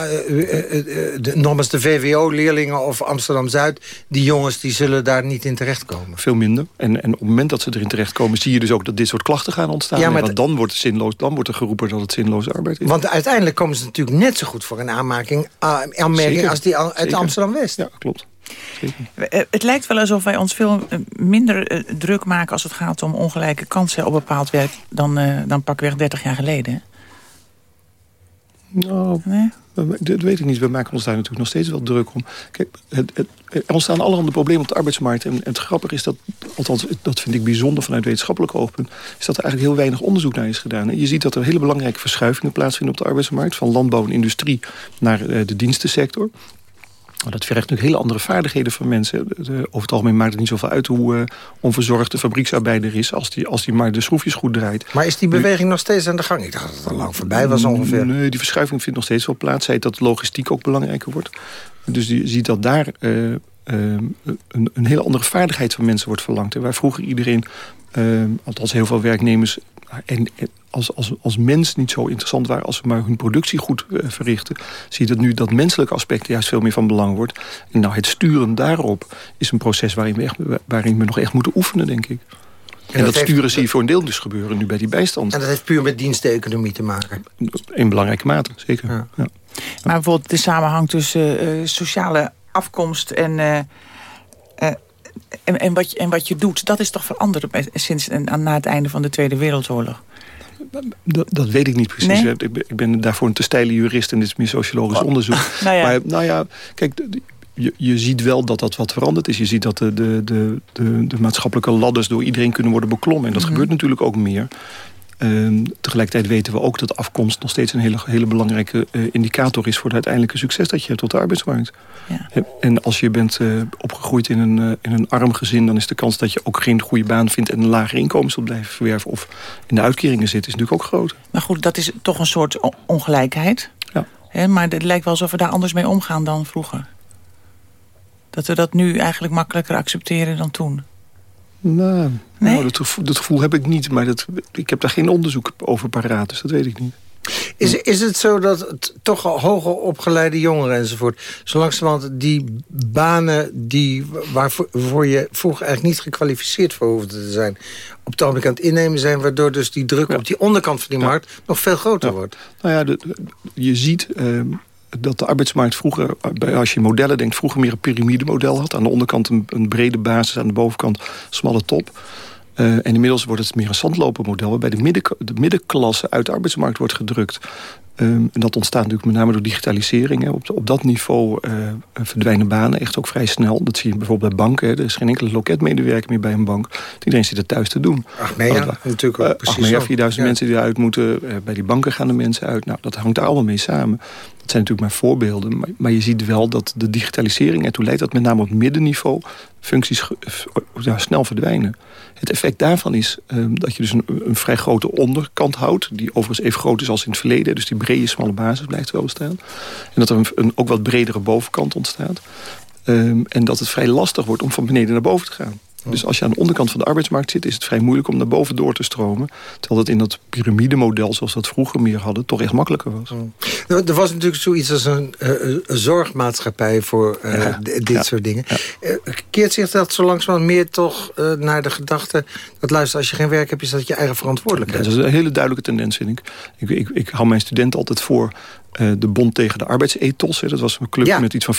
de, nogmaals de VWO-leerlingen of Amsterdam-Zuid... die jongens die zullen daar niet in terechtkomen. Veel minder. En, en op het moment dat ze erin terechtkomen... zie je dus ook dat dit soort klachten gaan ontstaan. Ja, maar want dan wordt, het zinloos, dan wordt er geroepen dat het zinloze arbeid is. Want uiteindelijk komen ze natuurlijk net zo goed voor een aanmaking, ah, aanmerking... Zeker. als die al- uit. Amsterdam-West. Ja, klopt. Het lijkt wel alsof wij ons veel minder druk maken... als het gaat om ongelijke kansen op bepaald werk... dan, eh, dan pakweg 30 jaar geleden. Nou, we- dat weet ik niet. We maken ons daar natuurlijk nog steeds wel druk om. Kijk, het, het, er ontstaan allerhande problemen op de arbeidsmarkt. En, en het grappige is dat, althans dat vind ik bijzonder vanuit wetenschappelijk oogpunt... is dat er eigenlijk heel weinig onderzoek naar is gedaan. En je ziet dat er hele belangrijke verschuivingen plaatsvinden op de arbeidsmarkt... van landbouw en industrie naar eh, de dienstensector. Maar dat vergt natuurlijk hele andere vaardigheden van mensen. over het algemeen maakt het niet zoveel uit hoe uh, onverzorgd de fabrieksarbeider is... Als die, als die maar de schroefjes goed draait. Maar is die beweging nog steeds aan de gang? Ik dacht dat het al lang voorbij was ongeveer. Nee, die verschuiving vindt nog steeds wel plaats. Zij dat logistiek ook belangrijker wordt. Dus je ziet dat daar uh, een, een, hele andere vaardigheid van mensen wordt verlangd. Waar vroeger iedereen, althans heel veel werknemers... En, als, als, als mens niet zo interessant waren... als ze maar hun productie goed uh, verrichten... zie je dat nu dat menselijke aspect juist veel meer van belang wordt. En nou, het sturen daarop is een proces waarin we, echt, waarin we nog echt moeten oefenen, denk ik. En, dat, sturen zie je voor een deel dus gebeuren nu bij die bijstand. En dat heeft puur met diensteconomie te maken? In belangrijke mate, zeker. Ja. Ja. Maar bijvoorbeeld de samenhang tussen uh, sociale afkomst en... Uh, en, en, wat je, en wat je doet, dat is toch veranderd sinds na het einde van de Tweede Wereldoorlog? Dat, dat, weet ik niet precies. Ik, ben, ik, ben daarvoor een te steile jurist en dit is meer sociologisch oh. onderzoek. nou ja. Maar nou ja, kijk, je, je ziet wel dat dat wat veranderd is. Je ziet dat de, de, de, de, de maatschappelijke ladders door iedereen kunnen worden beklommen. En dat mhm. gebeurt natuurlijk ook meer. Uh, tegelijkertijd weten we ook dat afkomst nog steeds een hele, hele belangrijke uh, indicator is... voor het uiteindelijke succes dat je hebt tot de arbeidsmarkt. Ja. En als je bent uh, opgegroeid in een, uh, in een arm gezin... dan is de kans dat je ook geen goede baan vindt... en een lager inkomen zult blijven verwerven... of in de uitkeringen zit, is natuurlijk ook groot. Maar goed, dat is toch een soort ongelijkheid. Ja. maar het lijkt wel alsof we daar anders mee omgaan dan vroeger. Dat we dat nu eigenlijk makkelijker accepteren dan toen. Nou, nou dat, gevoel, dat, gevoel, heb ik niet. Maar dat, ik heb daar geen onderzoek over paraat, dus dat weet ik niet. Is, is het zo dat het toch hoger opgeleide jongeren enzovoort... zo langzamerhand die banen die, waarvoor je vroeger eigenlijk niet gekwalificeerd voor hoefde te zijn... op het ogenblik aan het innemen zijn... waardoor dus die druk op die onderkant van die markt nog veel groter wordt? Nou ja, de, je ziet... Ehm, dat de arbeidsmarkt vroeger, als je modellen denkt... vroeger meer een piramidemodel had. Aan de onderkant een, brede basis, aan de bovenkant smalle top. Uh, en inmiddels wordt het meer een zandlopermodel... waarbij de, midden, de middenklasse uit de arbeidsmarkt wordt gedrukt. Um, en dat ontstaat natuurlijk met name door digitalisering. Hè. Op, op dat niveau uh, verdwijnen banen echt ook vrij snel. Dat zie je bijvoorbeeld bij banken. Hè. Er is geen enkele loketmedewerker meer bij een bank. Iedereen zit er thuis te doen. Achmea, nou, natuurlijk ook uh, precies Achmea, 4000 mensen die eruit moeten. bij die banken gaan de mensen uit. Nou, dat hangt daar allemaal mee samen. Dat zijn natuurlijk maar voorbeelden. Maar, maar je ziet wel dat de digitalisering ertoe leidt... dat met name op middenniveau functies ja, snel verdwijnen. Het effect daarvan is um, dat je dus een, een, vrij grote onderkant houdt... die overigens even groot is als in het verleden. Dus die brede, smalle basis blijft wel bestaan. En dat er een, ook wat bredere bovenkant ontstaat. Um, en dat het vrij lastig wordt om van beneden naar boven te gaan. Dus als je aan de onderkant van de arbeidsmarkt zit... is het vrij moeilijk om naar boven door te stromen. Terwijl dat in dat piramidemodel, zoals we dat vroeger meer hadden... toch echt makkelijker was. Er was natuurlijk zoiets als een, uh, zorgmaatschappij voor uh, dit soort dingen. Ja. Uh, keert zich dat zo langzamerhand meer toch naar de gedachte... dat luister, als je geen werk hebt, is dat je eigen verantwoordelijkheid? dat is een hele duidelijke tendens, vind ik. Ik, ik, ik hou mijn studenten altijd voor de Bond tegen de Arbeidsethos. Hè, dat was een club ja. met iets van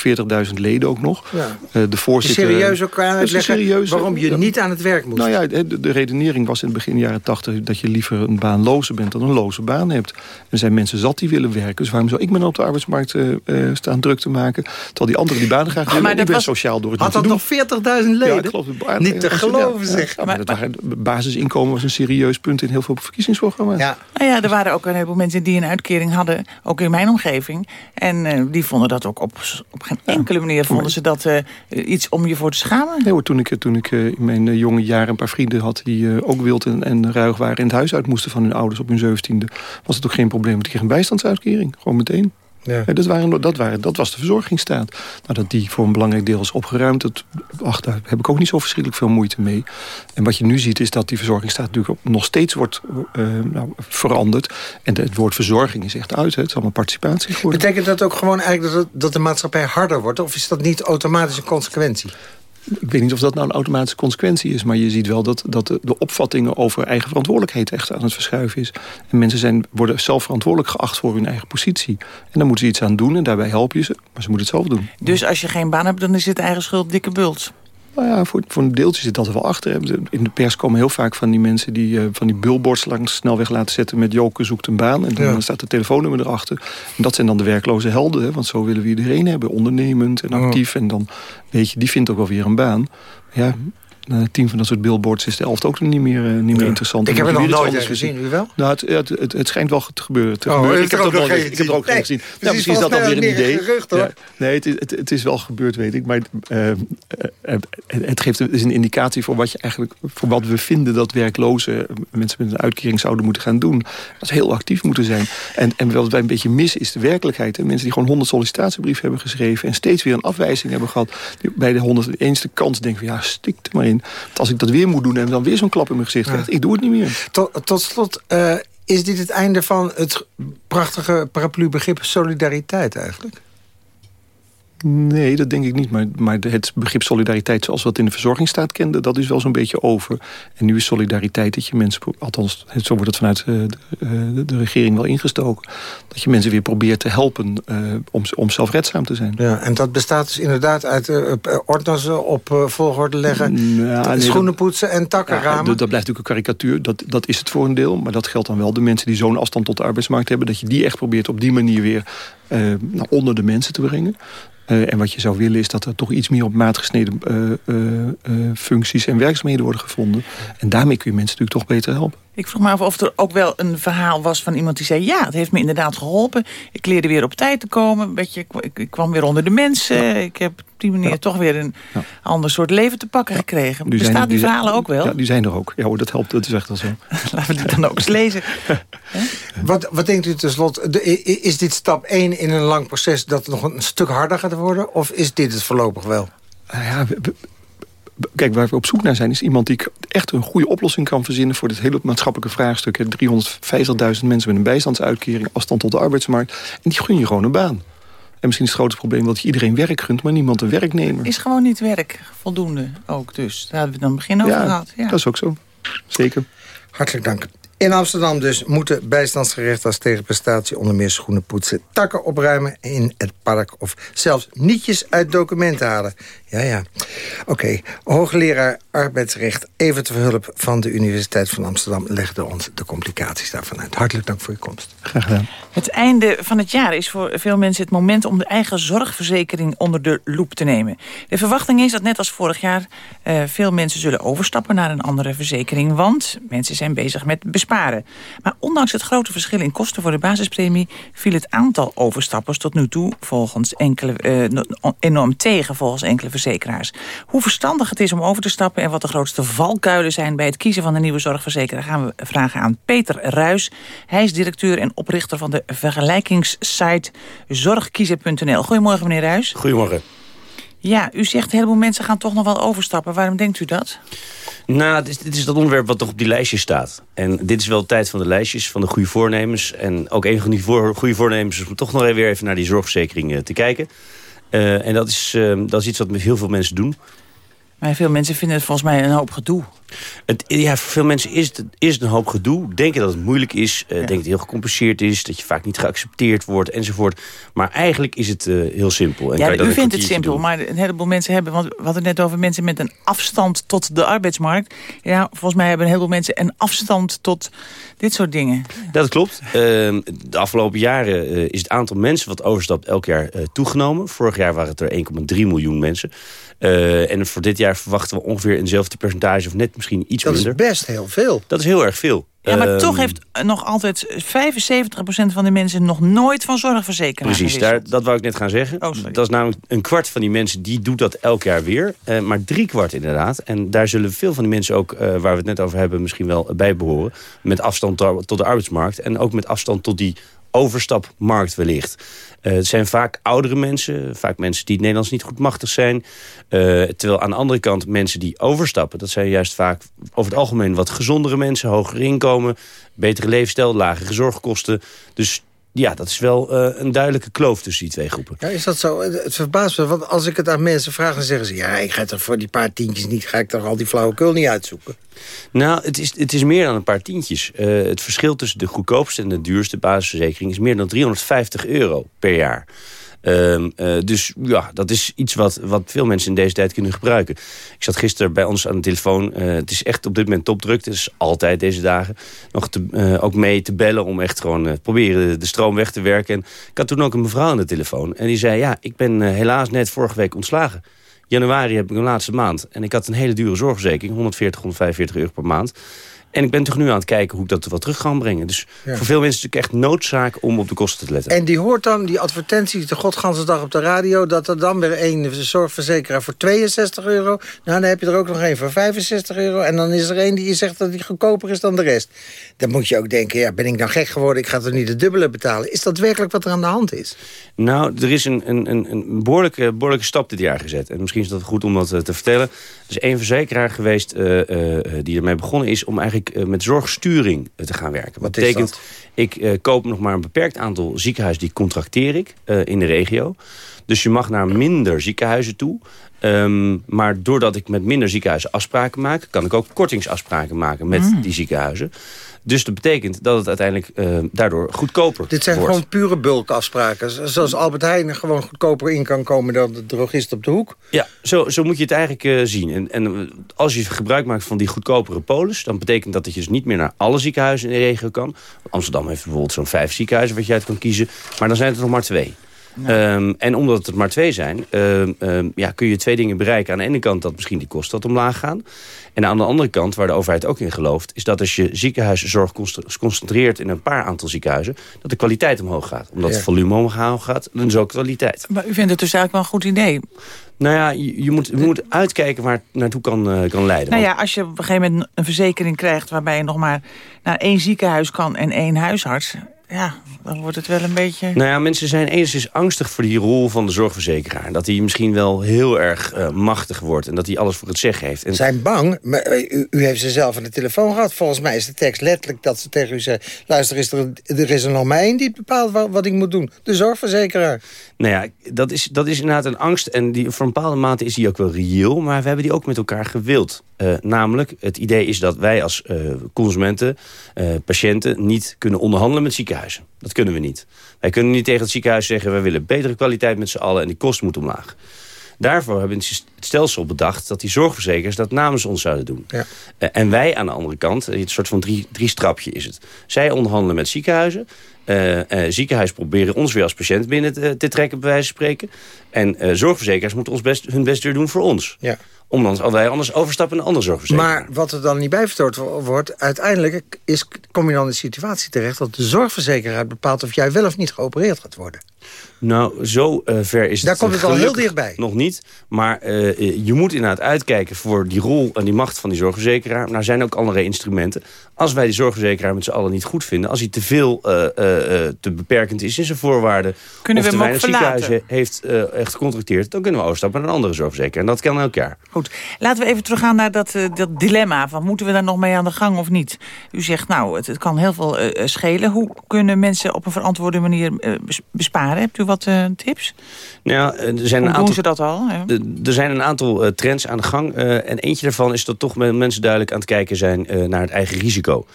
40.000 leden ook nog. Ja. Uh, de voorzitter, serieus ook uitleggen serieus, waarom je niet aan het werk moet. Nou ja, de, de, redenering was in het begin jaren 80... dat je liever een baanloze bent dan een loze baan hebt. Er zijn mensen zat die willen werken. Dus waarom zou ik me nou op de arbeidsmarkt uh, staan druk te maken... terwijl die anderen die banen graag willen. Maar dat was, sociaal door het Had dat nog 40.000 leden? Ja, ik geloof het, niet te geloven, zeg. Ja, maar, maar, basisinkomen was een serieus punt in heel veel verkiezingsprogramma's. Ja. Nou ja, er waren ook een heleboel mensen die een uitkering hadden... ook in mijn omgeving en uh, die vonden dat ook op, op geen enkele manier vonden ze dat uh, iets om je voor te schamen. Nee hoor, toen ik, toen ik in mijn jonge jaren een paar vrienden had... die ook wild en, en, ruig waren en het huis uit moesten van hun ouders op hun zeventiende... was het ook geen probleem, want die kregen een bijstandsuitkering. Gewoon meteen. Ja. dat, waren, dat, waren, dat was de verzorgingsstaat. Nou, dat die voor een belangrijk deel is opgeruimd... Dat, ach, daar heb ik ook niet zo verschrikkelijk veel moeite mee. En wat je nu ziet is dat die verzorgingsstaat natuurlijk nog steeds wordt uh, nou, veranderd. En het woord verzorging is echt uit. Hè. Het is allemaal participatie geworden. Betekent dat ook gewoon eigenlijk dat, dat de maatschappij harder wordt? Of is dat niet automatisch een consequentie? Ik weet niet of dat nou een automatische consequentie is... maar je ziet wel dat, dat de, de, opvattingen over eigen verantwoordelijkheid... echt aan het verschuiven is. En mensen zijn, worden zelf verantwoordelijk geacht voor hun eigen positie. En dan moeten ze iets aan doen en daarbij help je ze. Maar ze moeten het zelf doen. Dus als je geen baan hebt, dan is het eigen schuld dikke bult? Nou ja, voor, voor een deeltje zit dat er wel achter. In de pers komen heel vaak van die mensen die uh, van die billboards langs snelweg laten zetten met Joke zoekt een baan. En dan staat het telefoonnummer erachter. En dat zijn dan de werkloze helden, hè, want zo willen we iedereen hebben. Ondernemend en actief. En dan weet je, die vindt ook wel weer een baan. Ja, tien van dat soort billboards is de elfde ook niet meer, niet meer interessant. Ik heb het nog nooit gezien, u wel? Nou, het, het, het, het, schijnt wel te gebeuren. Te oh, gebeuren. Ik, heb nog ik heb er ook geen gezien. Nou, misschien is dat dan weer een idee. Gerucht, hoor. Ja. Nee, het is, het, het, is wel gebeurd, weet ik. Maar uh, het geeft het is een indicatie voor wat je eigenlijk voor wat we vinden dat werkloze mensen met een uitkering zouden moeten gaan doen. Dat is heel actief moeten zijn. En, en wat wij een beetje missen is de werkelijkheid. Hè. Mensen die gewoon honderd sollicitatiebrieven hebben geschreven en steeds weer een afwijzing hebben gehad. Bij de 101ste kans denken van ja, stik er maar in. Want als ik dat weer moet doen en dan weer zo'n klap in mijn gezicht krijg, ik doe het niet meer. Tot, tot slot, uh, is dit het einde van het prachtige paraplu-begrip solidariteit eigenlijk? Nee, dat denk ik niet. Maar, maar het begrip solidariteit zoals we het in de verzorgingsstaat kenden... dat is wel zo'n beetje over. En nu is solidariteit dat je mensen... althans, zo wordt het vanuit de, de, de regering wel ingestoken... dat je mensen weer probeert te helpen uh, om, om zelfredzaam te zijn. Ja, en dat bestaat dus inderdaad uit uh, op uh, volgorde leggen... Ja, nee, schoenen poetsen en takkenramen? Ja, dat, dat blijft natuurlijk een karikatuur. Dat, dat is het voor een deel. Maar dat geldt dan wel de mensen die zo'n afstand tot de arbeidsmarkt hebben... dat je die echt probeert op die manier weer nou, onder de mensen te brengen. Uh, en wat je zou willen is dat er toch iets meer op maat gesneden uh, uh, functies en werkzaamheden worden gevonden. En daarmee kun je mensen natuurlijk toch beter helpen. Ik vroeg me af of er ook wel een verhaal was van iemand die zei... ja, het heeft me inderdaad geholpen. Ik leerde weer op tijd te komen. Beetje, ik, ik kwam weer onder de mensen. Ja. Ik heb op die manier ja. toch weer een ja. ander soort leven te pakken gekregen. Die Bestaat zijn, die, die verhalen ook wel? Ja, die zijn er ook. Ja hoor, dat helpt. Dat is echt wel zo. Laten we die dan ook eens lezen. wat, wat denkt u tenslotte? Is dit stap 1 in een lang proces dat nog een stuk harder gaat worden? Of is dit het voorlopig wel? ja, Kijk, waar we op zoek naar zijn, is iemand die echt een goede oplossing kan verzinnen voor dit hele maatschappelijke vraagstuk. 350.000 mensen met een bijstandsuitkering, afstand tot de arbeidsmarkt. En die gun je gewoon een baan. En misschien is het grote probleem dat je iedereen werk gunt, maar niemand een werknemer. Is gewoon niet werk voldoende ook dus. Daar hebben we dan begin over ja, gehad. Ja, dat is ook zo. Zeker. Hartelijk dank. In Amsterdam dus moeten bijstandsgerechten als tegenprestatie... onder meer schoenen poetsen, takken opruimen in het park... of zelfs nietjes uit documenten halen. Ja, ja. Oké, okay. hoogleraar arbeidsrecht Evert Verhulp... van de Universiteit van Amsterdam legde ons de complicaties daarvan uit. Hartelijk dank voor je komst. Graag gedaan. Het einde van het jaar is voor veel mensen het moment... om de eigen zorgverzekering onder de loep te nemen. De verwachting is dat net als vorig jaar... Uh, veel mensen zullen overstappen naar een andere verzekering... want mensen zijn bezig met Maar ondanks het grote verschil in kosten voor de basispremie... viel het aantal overstappers tot nu toe volgens enkele, uh, enorm tegen... volgens enkele verzekeraars. Hoe verstandig het is om over te stappen... en wat de grootste valkuilen zijn bij het kiezen van een nieuwe zorgverzekeraar... gaan we vragen aan Peter Ruis. Hij is directeur en oprichter van de vergelijkingssite zorgkiezer.nl. Goedemorgen, meneer Ruis. Goedemorgen. Ja, u zegt een heleboel mensen gaan toch nog wel overstappen. Waarom denkt u dat? Nou, dit is, dit is dat onderwerp wat toch op die lijstjes staat. En dit is wel de tijd van de lijstjes, van de goede voornemens. En ook een van die goede voornemens is om toch nog weer even naar die zorgverzekering uh, te kijken. Uh, en dat is, uh, dat is iets wat heel veel mensen doen. Maar veel mensen vinden het volgens mij een hoop gedoe. Het, ja, voor veel mensen is het, is het een hoop gedoe. Denken dat het moeilijk is. Ja. Denken dat het heel gecompliceerd is. Dat je vaak niet geaccepteerd wordt enzovoort. Maar eigenlijk is het uh, heel simpel. En ja, u vindt het simpel. Doen. Maar een heleboel mensen hebben... Want we hadden het net over mensen met een afstand tot de arbeidsmarkt. Ja, volgens mij hebben een heleboel mensen een afstand tot dit soort dingen. Dat klopt. Uh, de afgelopen jaren uh, is het aantal mensen wat overstapt elk jaar toegenomen. Vorig jaar waren het er 1,3 miljoen mensen. Uh, en voor dit jaar verwachten we ongeveer eenzelfde percentage of net misschien iets dat minder. Dat is best heel veel. Dat is heel erg veel. Ja, maar um, toch heeft nog altijd 75% van de mensen nog nooit van zorgverzekeraar Precies, daar, dat wou ik net gaan zeggen. Oh, dat is namelijk een kwart van die mensen die doet dat elk jaar weer. Uh, maar drie kwart inderdaad. En daar zullen veel van die mensen ook, uh, waar we het net over hebben, misschien wel bij behoren. Met afstand tot de arbeidsmarkt. En ook met afstand tot die overstapmarkt wellicht. Uh, het zijn vaak oudere mensen, vaak mensen die het Nederlands niet goed machtig zijn. Uh, terwijl aan de andere kant mensen die overstappen... dat zijn juist vaak over het algemeen wat gezondere mensen... hoger inkomen, betere levensstijl, lagere zorgkosten. Dus ja, dat is wel uh, een duidelijke kloof tussen die twee groepen. Ja, is dat zo? Het verbaast me, want als ik het aan mensen vraag... dan zeggen ze, ja, ik ga toch voor die paar tientjes niet... ga ik toch al die flauwekul niet uitzoeken? Nou, het is, het is meer dan een paar tientjes. Uh, het verschil tussen de goedkoopste en de duurste basisverzekering... is meer dan 350 euro per jaar. Um, uh, dus ja, dat is iets wat, wat veel mensen in deze tijd kunnen gebruiken. Ik zat gisteren bij ons aan de telefoon. Uh, het is echt op dit moment topdruk. Het is altijd deze dagen nog te, uh, ook mee te bellen... om echt gewoon proberen de, stroom weg te werken. En ik had toen ook een mevrouw aan de telefoon. En die zei, ja, ik ben helaas net vorige week ontslagen. Januari heb ik een laatste maand. En ik had een hele dure zorgverzekering. 140, 145 euro per maand. En ik ben toch nu aan het kijken hoe ik dat wat terug kan brengen. Dus Ja. voor veel mensen is het natuurlijk echt noodzaak om op de kosten te letten. En die hoort dan, die advertenties, de godganse dag op de radio... dat er dan weer een zorgverzekeraar voor 62 euro... nou, dan heb je er ook nog één voor 65 euro... en dan is er één die zegt dat die goedkoper is dan de rest. Dan moet je ook denken, ja, ben ik nou gek geworden... ik ga toch niet het dubbele betalen. Is dat werkelijk wat er aan de hand is? Nou, er is een, een, een, een behoorlijke, behoorlijke stap dit jaar gezet. En misschien is dat goed om dat eh, te vertellen. Er is één verzekeraar geweest eh, eh, die ermee begonnen is... om eigenlijk eh, met zorgsturing eh, te gaan werken. Wat betekent, dat? ik eh, koop nog maar een beperkt aantal ziekenhuizen... die contracteer ik in de regio. Dus je mag naar minder ziekenhuizen toe... Ehm, maar doordat ik met minder ziekenhuizen afspraken maak... kan ik ook kortingsafspraken maken met Mm. die ziekenhuizen. Dus dat betekent dat het uiteindelijk eh, daardoor goedkoper Dit zijn wordt. gewoon pure bulkafspraken. Zoals Albert Heijn gewoon goedkoper in kan komen... dan de drogist op de hoek. Ja, zo, zo moet je het eigenlijk eh, zien. En, en eh, als je gebruik maakt van die goedkopere polis... dan betekent dat dat je dus niet meer naar alle ziekenhuizen in de regio kan. Amsterdam heeft bijvoorbeeld zo'n vijf ziekenhuizen... wat je uit kan kiezen. Maar dan zijn het er nog maar twee. Ehm, en omdat het maar twee zijn, ehm, ehm, ja, kun je twee dingen bereiken. Aan de ene kant dat misschien die kosten wat omlaag gaan. En aan de andere kant, waar de overheid ook in gelooft... is dat als je ziekenhuiszorg concentreert in een paar aantal ziekenhuizen... dat de kwaliteit omhoog gaat. Omdat Ja. het volume omhoog gaat, dan is ook kwaliteit. Maar u vindt het dus eigenlijk wel een goed idee. Nou ja, je, je moet, je moet uitkijken waar het naartoe kan, eh, kan leiden. Nou ja, als je op een gegeven moment een verzekering krijgt... waarbij je nog maar naar één ziekenhuis kan en één huisarts... ja, dan wordt het wel een beetje... Nou ja, mensen zijn enigszins angstig voor die rol van de zorgverzekeraar. Dat hij misschien wel heel erg eh, machtig wordt en dat hij alles voor het zeggen heeft. En zijn bang. Maar eh, u, u heeft ze zelf aan de telefoon gehad. Volgens mij is de tekst letterlijk dat ze tegen u zeggen... luister, is er, er is er nog maar één die bepaalt wat, wat ik moet doen. De zorgverzekeraar. Nou ja, dat is, dat is inderdaad een angst. En die, voor een bepaalde mate is die ook wel reëel. Maar we hebben die ook met elkaar gewild. Eh, namelijk, het idee is dat wij als eh, consumenten, eh, patiënten... niet kunnen onderhandelen met ziekenhuizen. Dat kunnen we niet. Wij kunnen niet tegen het ziekenhuis zeggen... wij willen betere kwaliteit met z'n allen en die kosten moeten omlaag. Daarvoor hebben we het stelsel bedacht... dat die zorgverzekers dat namens ons zouden doen. Ja. En wij aan de andere kant, een soort van drie, drie strapje is het. Zij onderhandelen met ziekenhuizen. Eh, ziekenhuizen proberen ons weer als patiënt binnen te, te trekken, bij wijze van spreken. En eh, zorgverzekeraars moeten ons best, hun best weer doen voor ons. Ja. Omdat wij anders overstappen naar een andere zorgverzekeraar. Maar wat er dan niet bij vertoord wo- wordt... uiteindelijk is, kom je dan in de situatie terecht... dat de zorgverzekeraar bepaalt of jij wel of niet geopereerd gaat worden. Nou, zo eh, ver is Daar het komt het al heel dichtbij. Nog niet. Maar eh, eh, je moet inderdaad uitkijken voor die rol en die macht van die zorgverzekeraar. Maar er zijn ook andere instrumenten. Als wij die zorgverzekeraar met z'n allen niet goed vinden... als hij te veel eh, eh, eh, te beperkend is in zijn voorwaarden... Kunnen of we te weinig ziekenhuizen heeft echt gecontracteerd... dan kunnen we overstappen naar een andere zorgverzekeraar. En dat kan elk jaar. Goed, laten we even teruggaan naar dat, eh, dat dilemma. Van moeten we daar nog mee aan de gang of niet? U zegt, nou, het, het kan heel veel eh, eh, schelen. Hoe kunnen mensen op een verantwoorde manier bes- besparen? Hebt u wat tips? Nou ja, er zijn Hoe een doen aantal, ze dat al? Ja. Er zijn een aantal trends aan de gang. en eentje daarvan is dat toch men- mensen duidelijk aan het kijken zijn naar het eigen risico.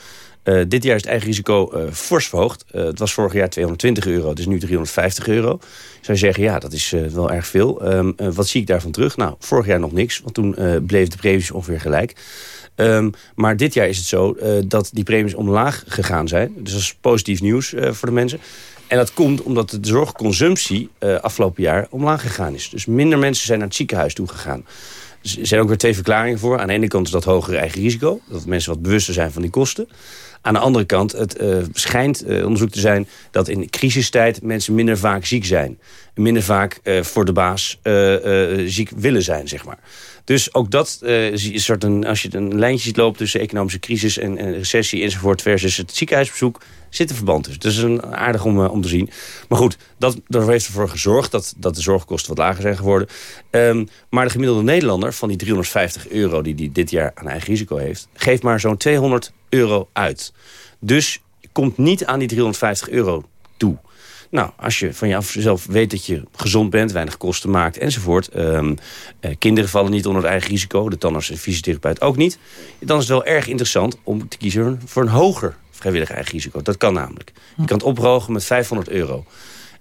Eh, dit jaar is het eigen risico eh, fors verhoogd. Eh, het was vorig jaar 220 euro, het is nu 350 euro. Zou zeggen, ja, dat is wel erg veel. Ehm, eh, wat zie ik daarvan terug? Nou, vorig jaar nog niks, want toen bleef de premies ongeveer gelijk. Ehm, maar dit jaar is het zo dat die premies omlaag gegaan zijn. Dus dat is positief nieuws voor de mensen. En dat komt omdat de zorgconsumptie afgelopen jaar omlaag gegaan is. Dus minder mensen zijn naar het ziekenhuis toe gegaan. Er zijn ook weer twee verklaringen voor. Aan de ene kant is dat hogere eigen risico. Dat mensen wat bewuster zijn van die kosten. Aan de andere kant, het eh, schijnt eh, onderzoek te zijn... dat in crisistijd mensen minder vaak ziek zijn. Minder vaak eh, voor de baas ziek willen zijn, zeg maar. Dus ook dat is een soort een, als je een lijntje ziet lopen tussen economische crisis en, en recessie enzovoort versus het ziekenhuisbezoek, zit een verband tussen. Dus dat is een aardig om, om te zien. Maar goed, dat, dat heeft ervoor gezorgd dat, dat de zorgkosten wat lager zijn geworden. Ehm, maar de gemiddelde Nederlander van die 350 euro die hij dit jaar aan eigen risico heeft, geeft maar zo'n 200 euro uit. Dus komt niet aan die 350 euro toe. Nou, als je van jezelf weet dat je gezond bent, weinig kosten maakt enzovoort. ehm, eh, kinderen vallen niet onder het eigen risico, de tandarts en fysiotherapeut ook niet. Dan is het wel erg interessant om te kiezen voor een hoger vrijwillig eigen risico. Dat kan namelijk. Je kan het ophogen met 500 euro.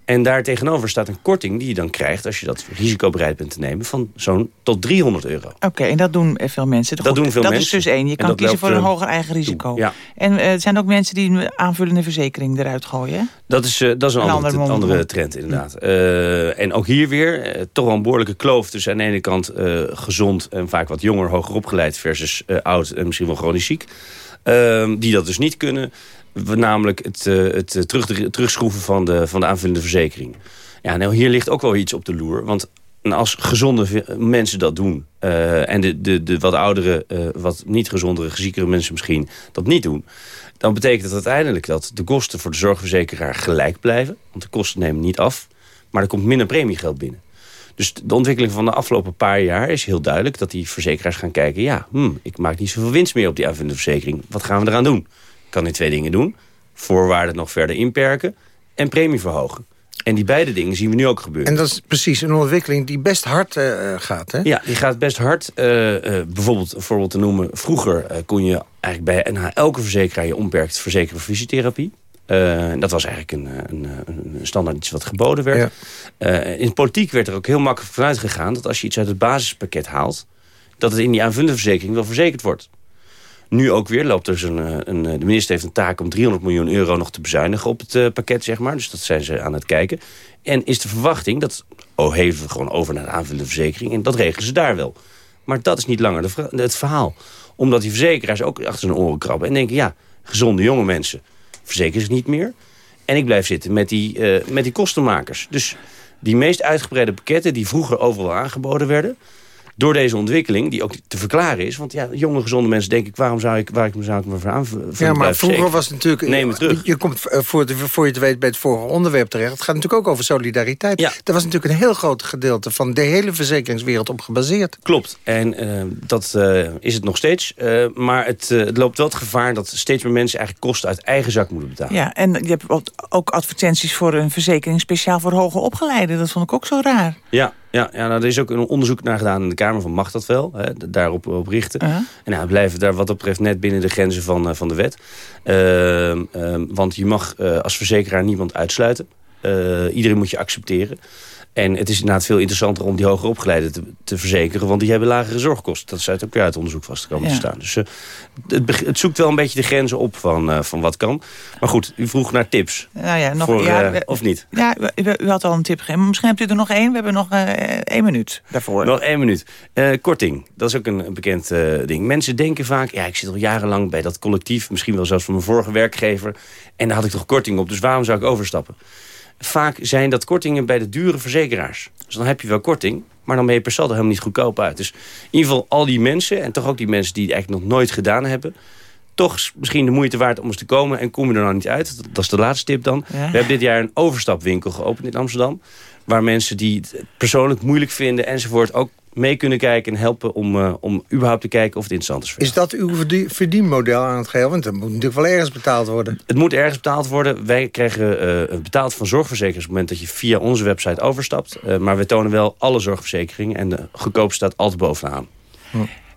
En daar tegenover staat een korting die je dan krijgt... als je dat risico bereid bent te nemen... van zo'n tot 300 euro. Oké, en dat doen veel mensen. Dat doen veel dat mensen. is dus één. Je kan kiezen voor een eh, hoger eigen risico. Ja. En eh, er zijn ook mensen die een aanvullende verzekering eruit gooien. hè? Dat is, eh, dat is een, Een andere, ander andere trend, inderdaad. En ook hier weer toch wel een behoorlijke kloof tussen aan de ene kant gezond en vaak wat jonger, hoger opgeleid versus oud en misschien wel chronisch ziek. Ehm, die dat dus niet kunnen. Namelijk het, eh, het eh, terug, terugschroeven van de, van de aanvullende verzekering. Ja, nou hier ligt ook wel iets op de loer. Want als gezonde mensen dat doen... eh, en de, de, de wat oudere, wat niet gezondere, ziekere mensen misschien dat niet doen... dan betekent dat uiteindelijk dat de kosten voor de zorgverzekeraar gelijk blijven. Want de kosten nemen niet af. Maar er komt minder premiegeld binnen. Dus de ontwikkeling van de afgelopen paar jaar is heel duidelijk... dat die verzekeraars gaan kijken... ja, hmm, ik maak niet zoveel winst meer op die aanvullende verzekering. Wat gaan we eraan doen? Ik kan die twee dingen doen. Voorwaarden nog verder inperken en premie verhogen. En die beide dingen zien we nu ook gebeuren. En dat is precies een ontwikkeling die best hard eh, gaat, hè? Ja, die gaat best hard. Eh, eh, bijvoorbeeld, een voorbeeld te noemen. Vroeger kon je eigenlijk bij na elke verzekeraar... je onbeperkt verzekeren voor fysiotherapie. Eh, dat was eigenlijk een, eh, een, een, een standaard iets wat geboden werd. Eh, in politiek werd er ook heel makkelijk vanuit gegaan... dat als je iets uit het basispakket haalt... dat het in die aanvullende verzekering wel verzekerd wordt. Nu ook weer loopt er zo'n... eh, een, eh, de minister heeft een taak om 300 miljoen euro nog te bezuinigen op het eh, pakket, zeg maar. Dus dat zijn ze aan het kijken. En is de verwachting dat... oh, heven we gewoon over naar de aanvullende verzekering... en dat regelen ze daar wel. Maar dat is niet langer de het verhaal. Omdat die verzekeraars ook achter zijn oren krabben... en denken, ja, gezonde jonge mensen verzekeren zich niet meer... en ik blijf zitten met die, eh, met die kostenmakers. Dus die meest uitgebreide pakketten... die vroeger overal aangeboden werden door deze ontwikkeling, die ook te verklaren is. Want ja, jonge gezonde mensen denk ik, waarom zou ik, waar ik me zou ik me voor aan Ja, maar vroeger was het natuurlijk... Neem het terug. Je komt eh, voor, de, voor je het weet bij het vorige onderwerp terecht. Het gaat natuurlijk ook over solidariteit. Daar was natuurlijk een heel groot gedeelte van de hele verzekeringswereld op gebaseerd. Klopt. En eh, dat eh, is het nog steeds. Eh, maar het, eh, het loopt wel het gevaar dat steeds meer mensen eigenlijk kosten uit eigen zak moeten betalen. Ja, en je hebt ook- ook advertenties voor een verzekering speciaal voor hoger opgeleiden. Dat vond ik ook zo raar. Ja, ja, ja nou, er is ook een onderzoek naar gedaan in de Kamer van mag dat wel, hè, daarop op richten. Uh-huh. En nou, we blijven daar wat dat betreft net binnen de grenzen van, eh, van de wet. Ehm, ehm, want je mag eh, als verzekeraar niemand uitsluiten. Eh, iedereen moet je accepteren. En het is inderdaad veel interessanter om die hoger opgeleiden te, te verzekeren... want die hebben lagere zorgkosten. Dat is uit ook uit onderzoek vastgekomen Ja. te staan. Dus eh, het, het zoekt wel een beetje de grenzen op van, eh, van wat kan. Maar goed, u vroeg naar tips. Nou ja, nog, Voor, ja, eh, we- of niet? Ja, u, had al een tip gegeven. Misschien hebt u er nog één. We hebben nog één minuut daarvoor. Nog één minuut. Korting, dat is ook een, een bekend ding. Mensen denken vaak, ja, ik zit al jarenlang bij dat collectief... misschien wel zelfs van mijn vorige werkgever... en daar had ik toch korting op, dus waarom zou ik overstappen? Vaak zijn dat kortingen bij de dure verzekeraars. Dus dan heb je wel korting, maar dan ben je per saldo helemaal niet goedkoop uit. Dus in ieder geval al die mensen, en toch ook die mensen die het eigenlijk nog nooit gedaan hebben... toch is misschien de moeite waard om eens te komen en kom je er nou niet uit. Dat- Dat is de laatste tip dan. Ja. We hebben dit jaar een overstapwinkel geopend in Amsterdam. Waar mensen die het persoonlijk moeilijk vinden enzovoort... ook mee kunnen kijken en helpen om, eh, om überhaupt te kijken of het interessant is voor Is dat uw verdien- verdienmodel aan het geheel? Want dat moet natuurlijk wel ergens betaald worden. Het moet ergens betaald worden. Wij krijgen eh, betaald van zorgverzekeraars... op het moment dat je via onze website overstapt. Eh, maar we tonen wel alle zorgverzekeringen... en de goedkoop staat altijd bovenaan.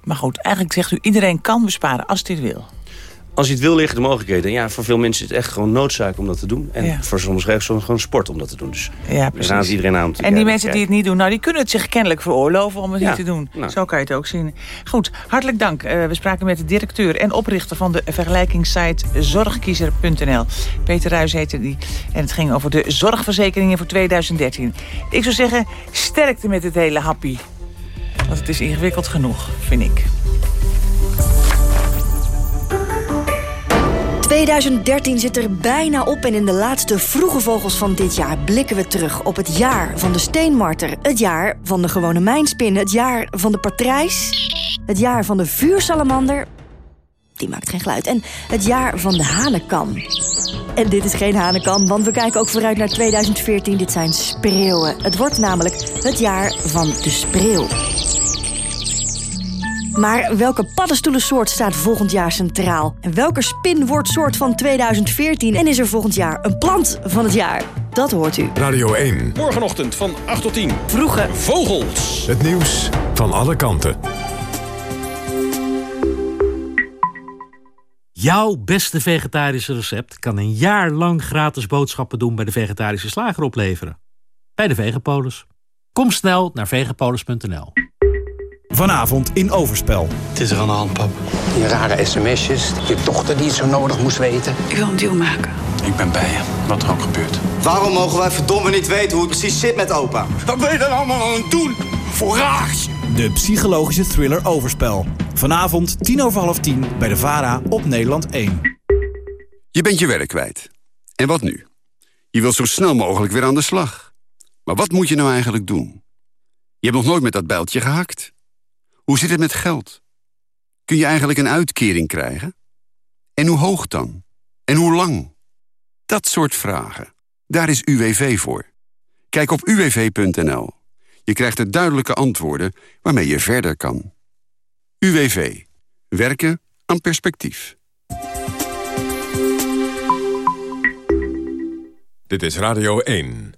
Maar goed, eigenlijk zegt u iedereen kan besparen als dit wil. Als je het wil, liggen de mogelijkheden. Ja, voor veel mensen is het echt gewoon noodzaak om dat te doen. En Ja. voor sommige is het gewoon sport om dat te doen. Dus Ja, precies. iedereen aan En die mensen die het niet doen, nou, die kunnen het zich kennelijk veroorloven om het Ja, niet te doen. nou. Zo kan je het ook zien. Goed, hartelijk dank. Eh, we spraken met de directeur en oprichter van de vergelijkingssite zorgkiezer.nl. Peter Ruijs heette die. En het ging over de zorgverzekeringen voor 2013. Ik zou zeggen, sterkte met het hele happy. Want het is ingewikkeld genoeg, vind ik. 2013 zit er bijna op en in de laatste vroege vogels van dit jaar blikken we terug op het jaar van de steenmarter, het jaar van de gewone mijnspin, het jaar van de patrijs, het jaar van de vuursalamander, die maakt geen geluid, en het jaar van de hanekam. En dit is geen hanekam, want we kijken ook vooruit naar 2014. Dit zijn spreeuwen. Het wordt namelijk het jaar van de spreeuw. Maar welke paddenstoelensoort staat volgend jaar centraal? En welke spinwoordsoort van 2014? En is er volgend jaar een plant van het jaar? Dat hoort u. Radio 1. Morgenochtend van 8 tot 10. Vroege Vogels. Het nieuws van alle kanten. Jouw beste vegetarische recept kan een jaar lang gratis boodschappen doen bij de vegetarische slager opleveren. Bij de Vegapolis. Kom snel naar vegapolis.nl. Vanavond in Overspel. Het is er aan de hand, pap. Die rare sms'jes, je dochter die het zo nodig moest weten. Ik wil een deal maken. Ik ben bij je, wat er ook gebeurt. Waarom mogen wij verdomme niet weten hoe het precies zit met opa? Wat ben je dan allemaal aan het doen? Voorraag! De psychologische thriller Overspel. Vanavond tien over half tien bij de VARA op Nederland 1. Je bent je werk kwijt. En wat nu? Je wilt zo snel mogelijk weer aan de slag. Maar wat moet je nou eigenlijk doen? Je hebt nog nooit met dat bijltje gehakt. Hoe zit het met geld? Kun je eigenlijk een uitkering krijgen? En hoe hoog dan? En hoe lang? Dat soort vragen. Daar is UWV voor. Kijk op uwv.nl. Je krijgt er duidelijke antwoorden waarmee je verder kan. UWV. Werken aan perspectief. Dit is Radio 1.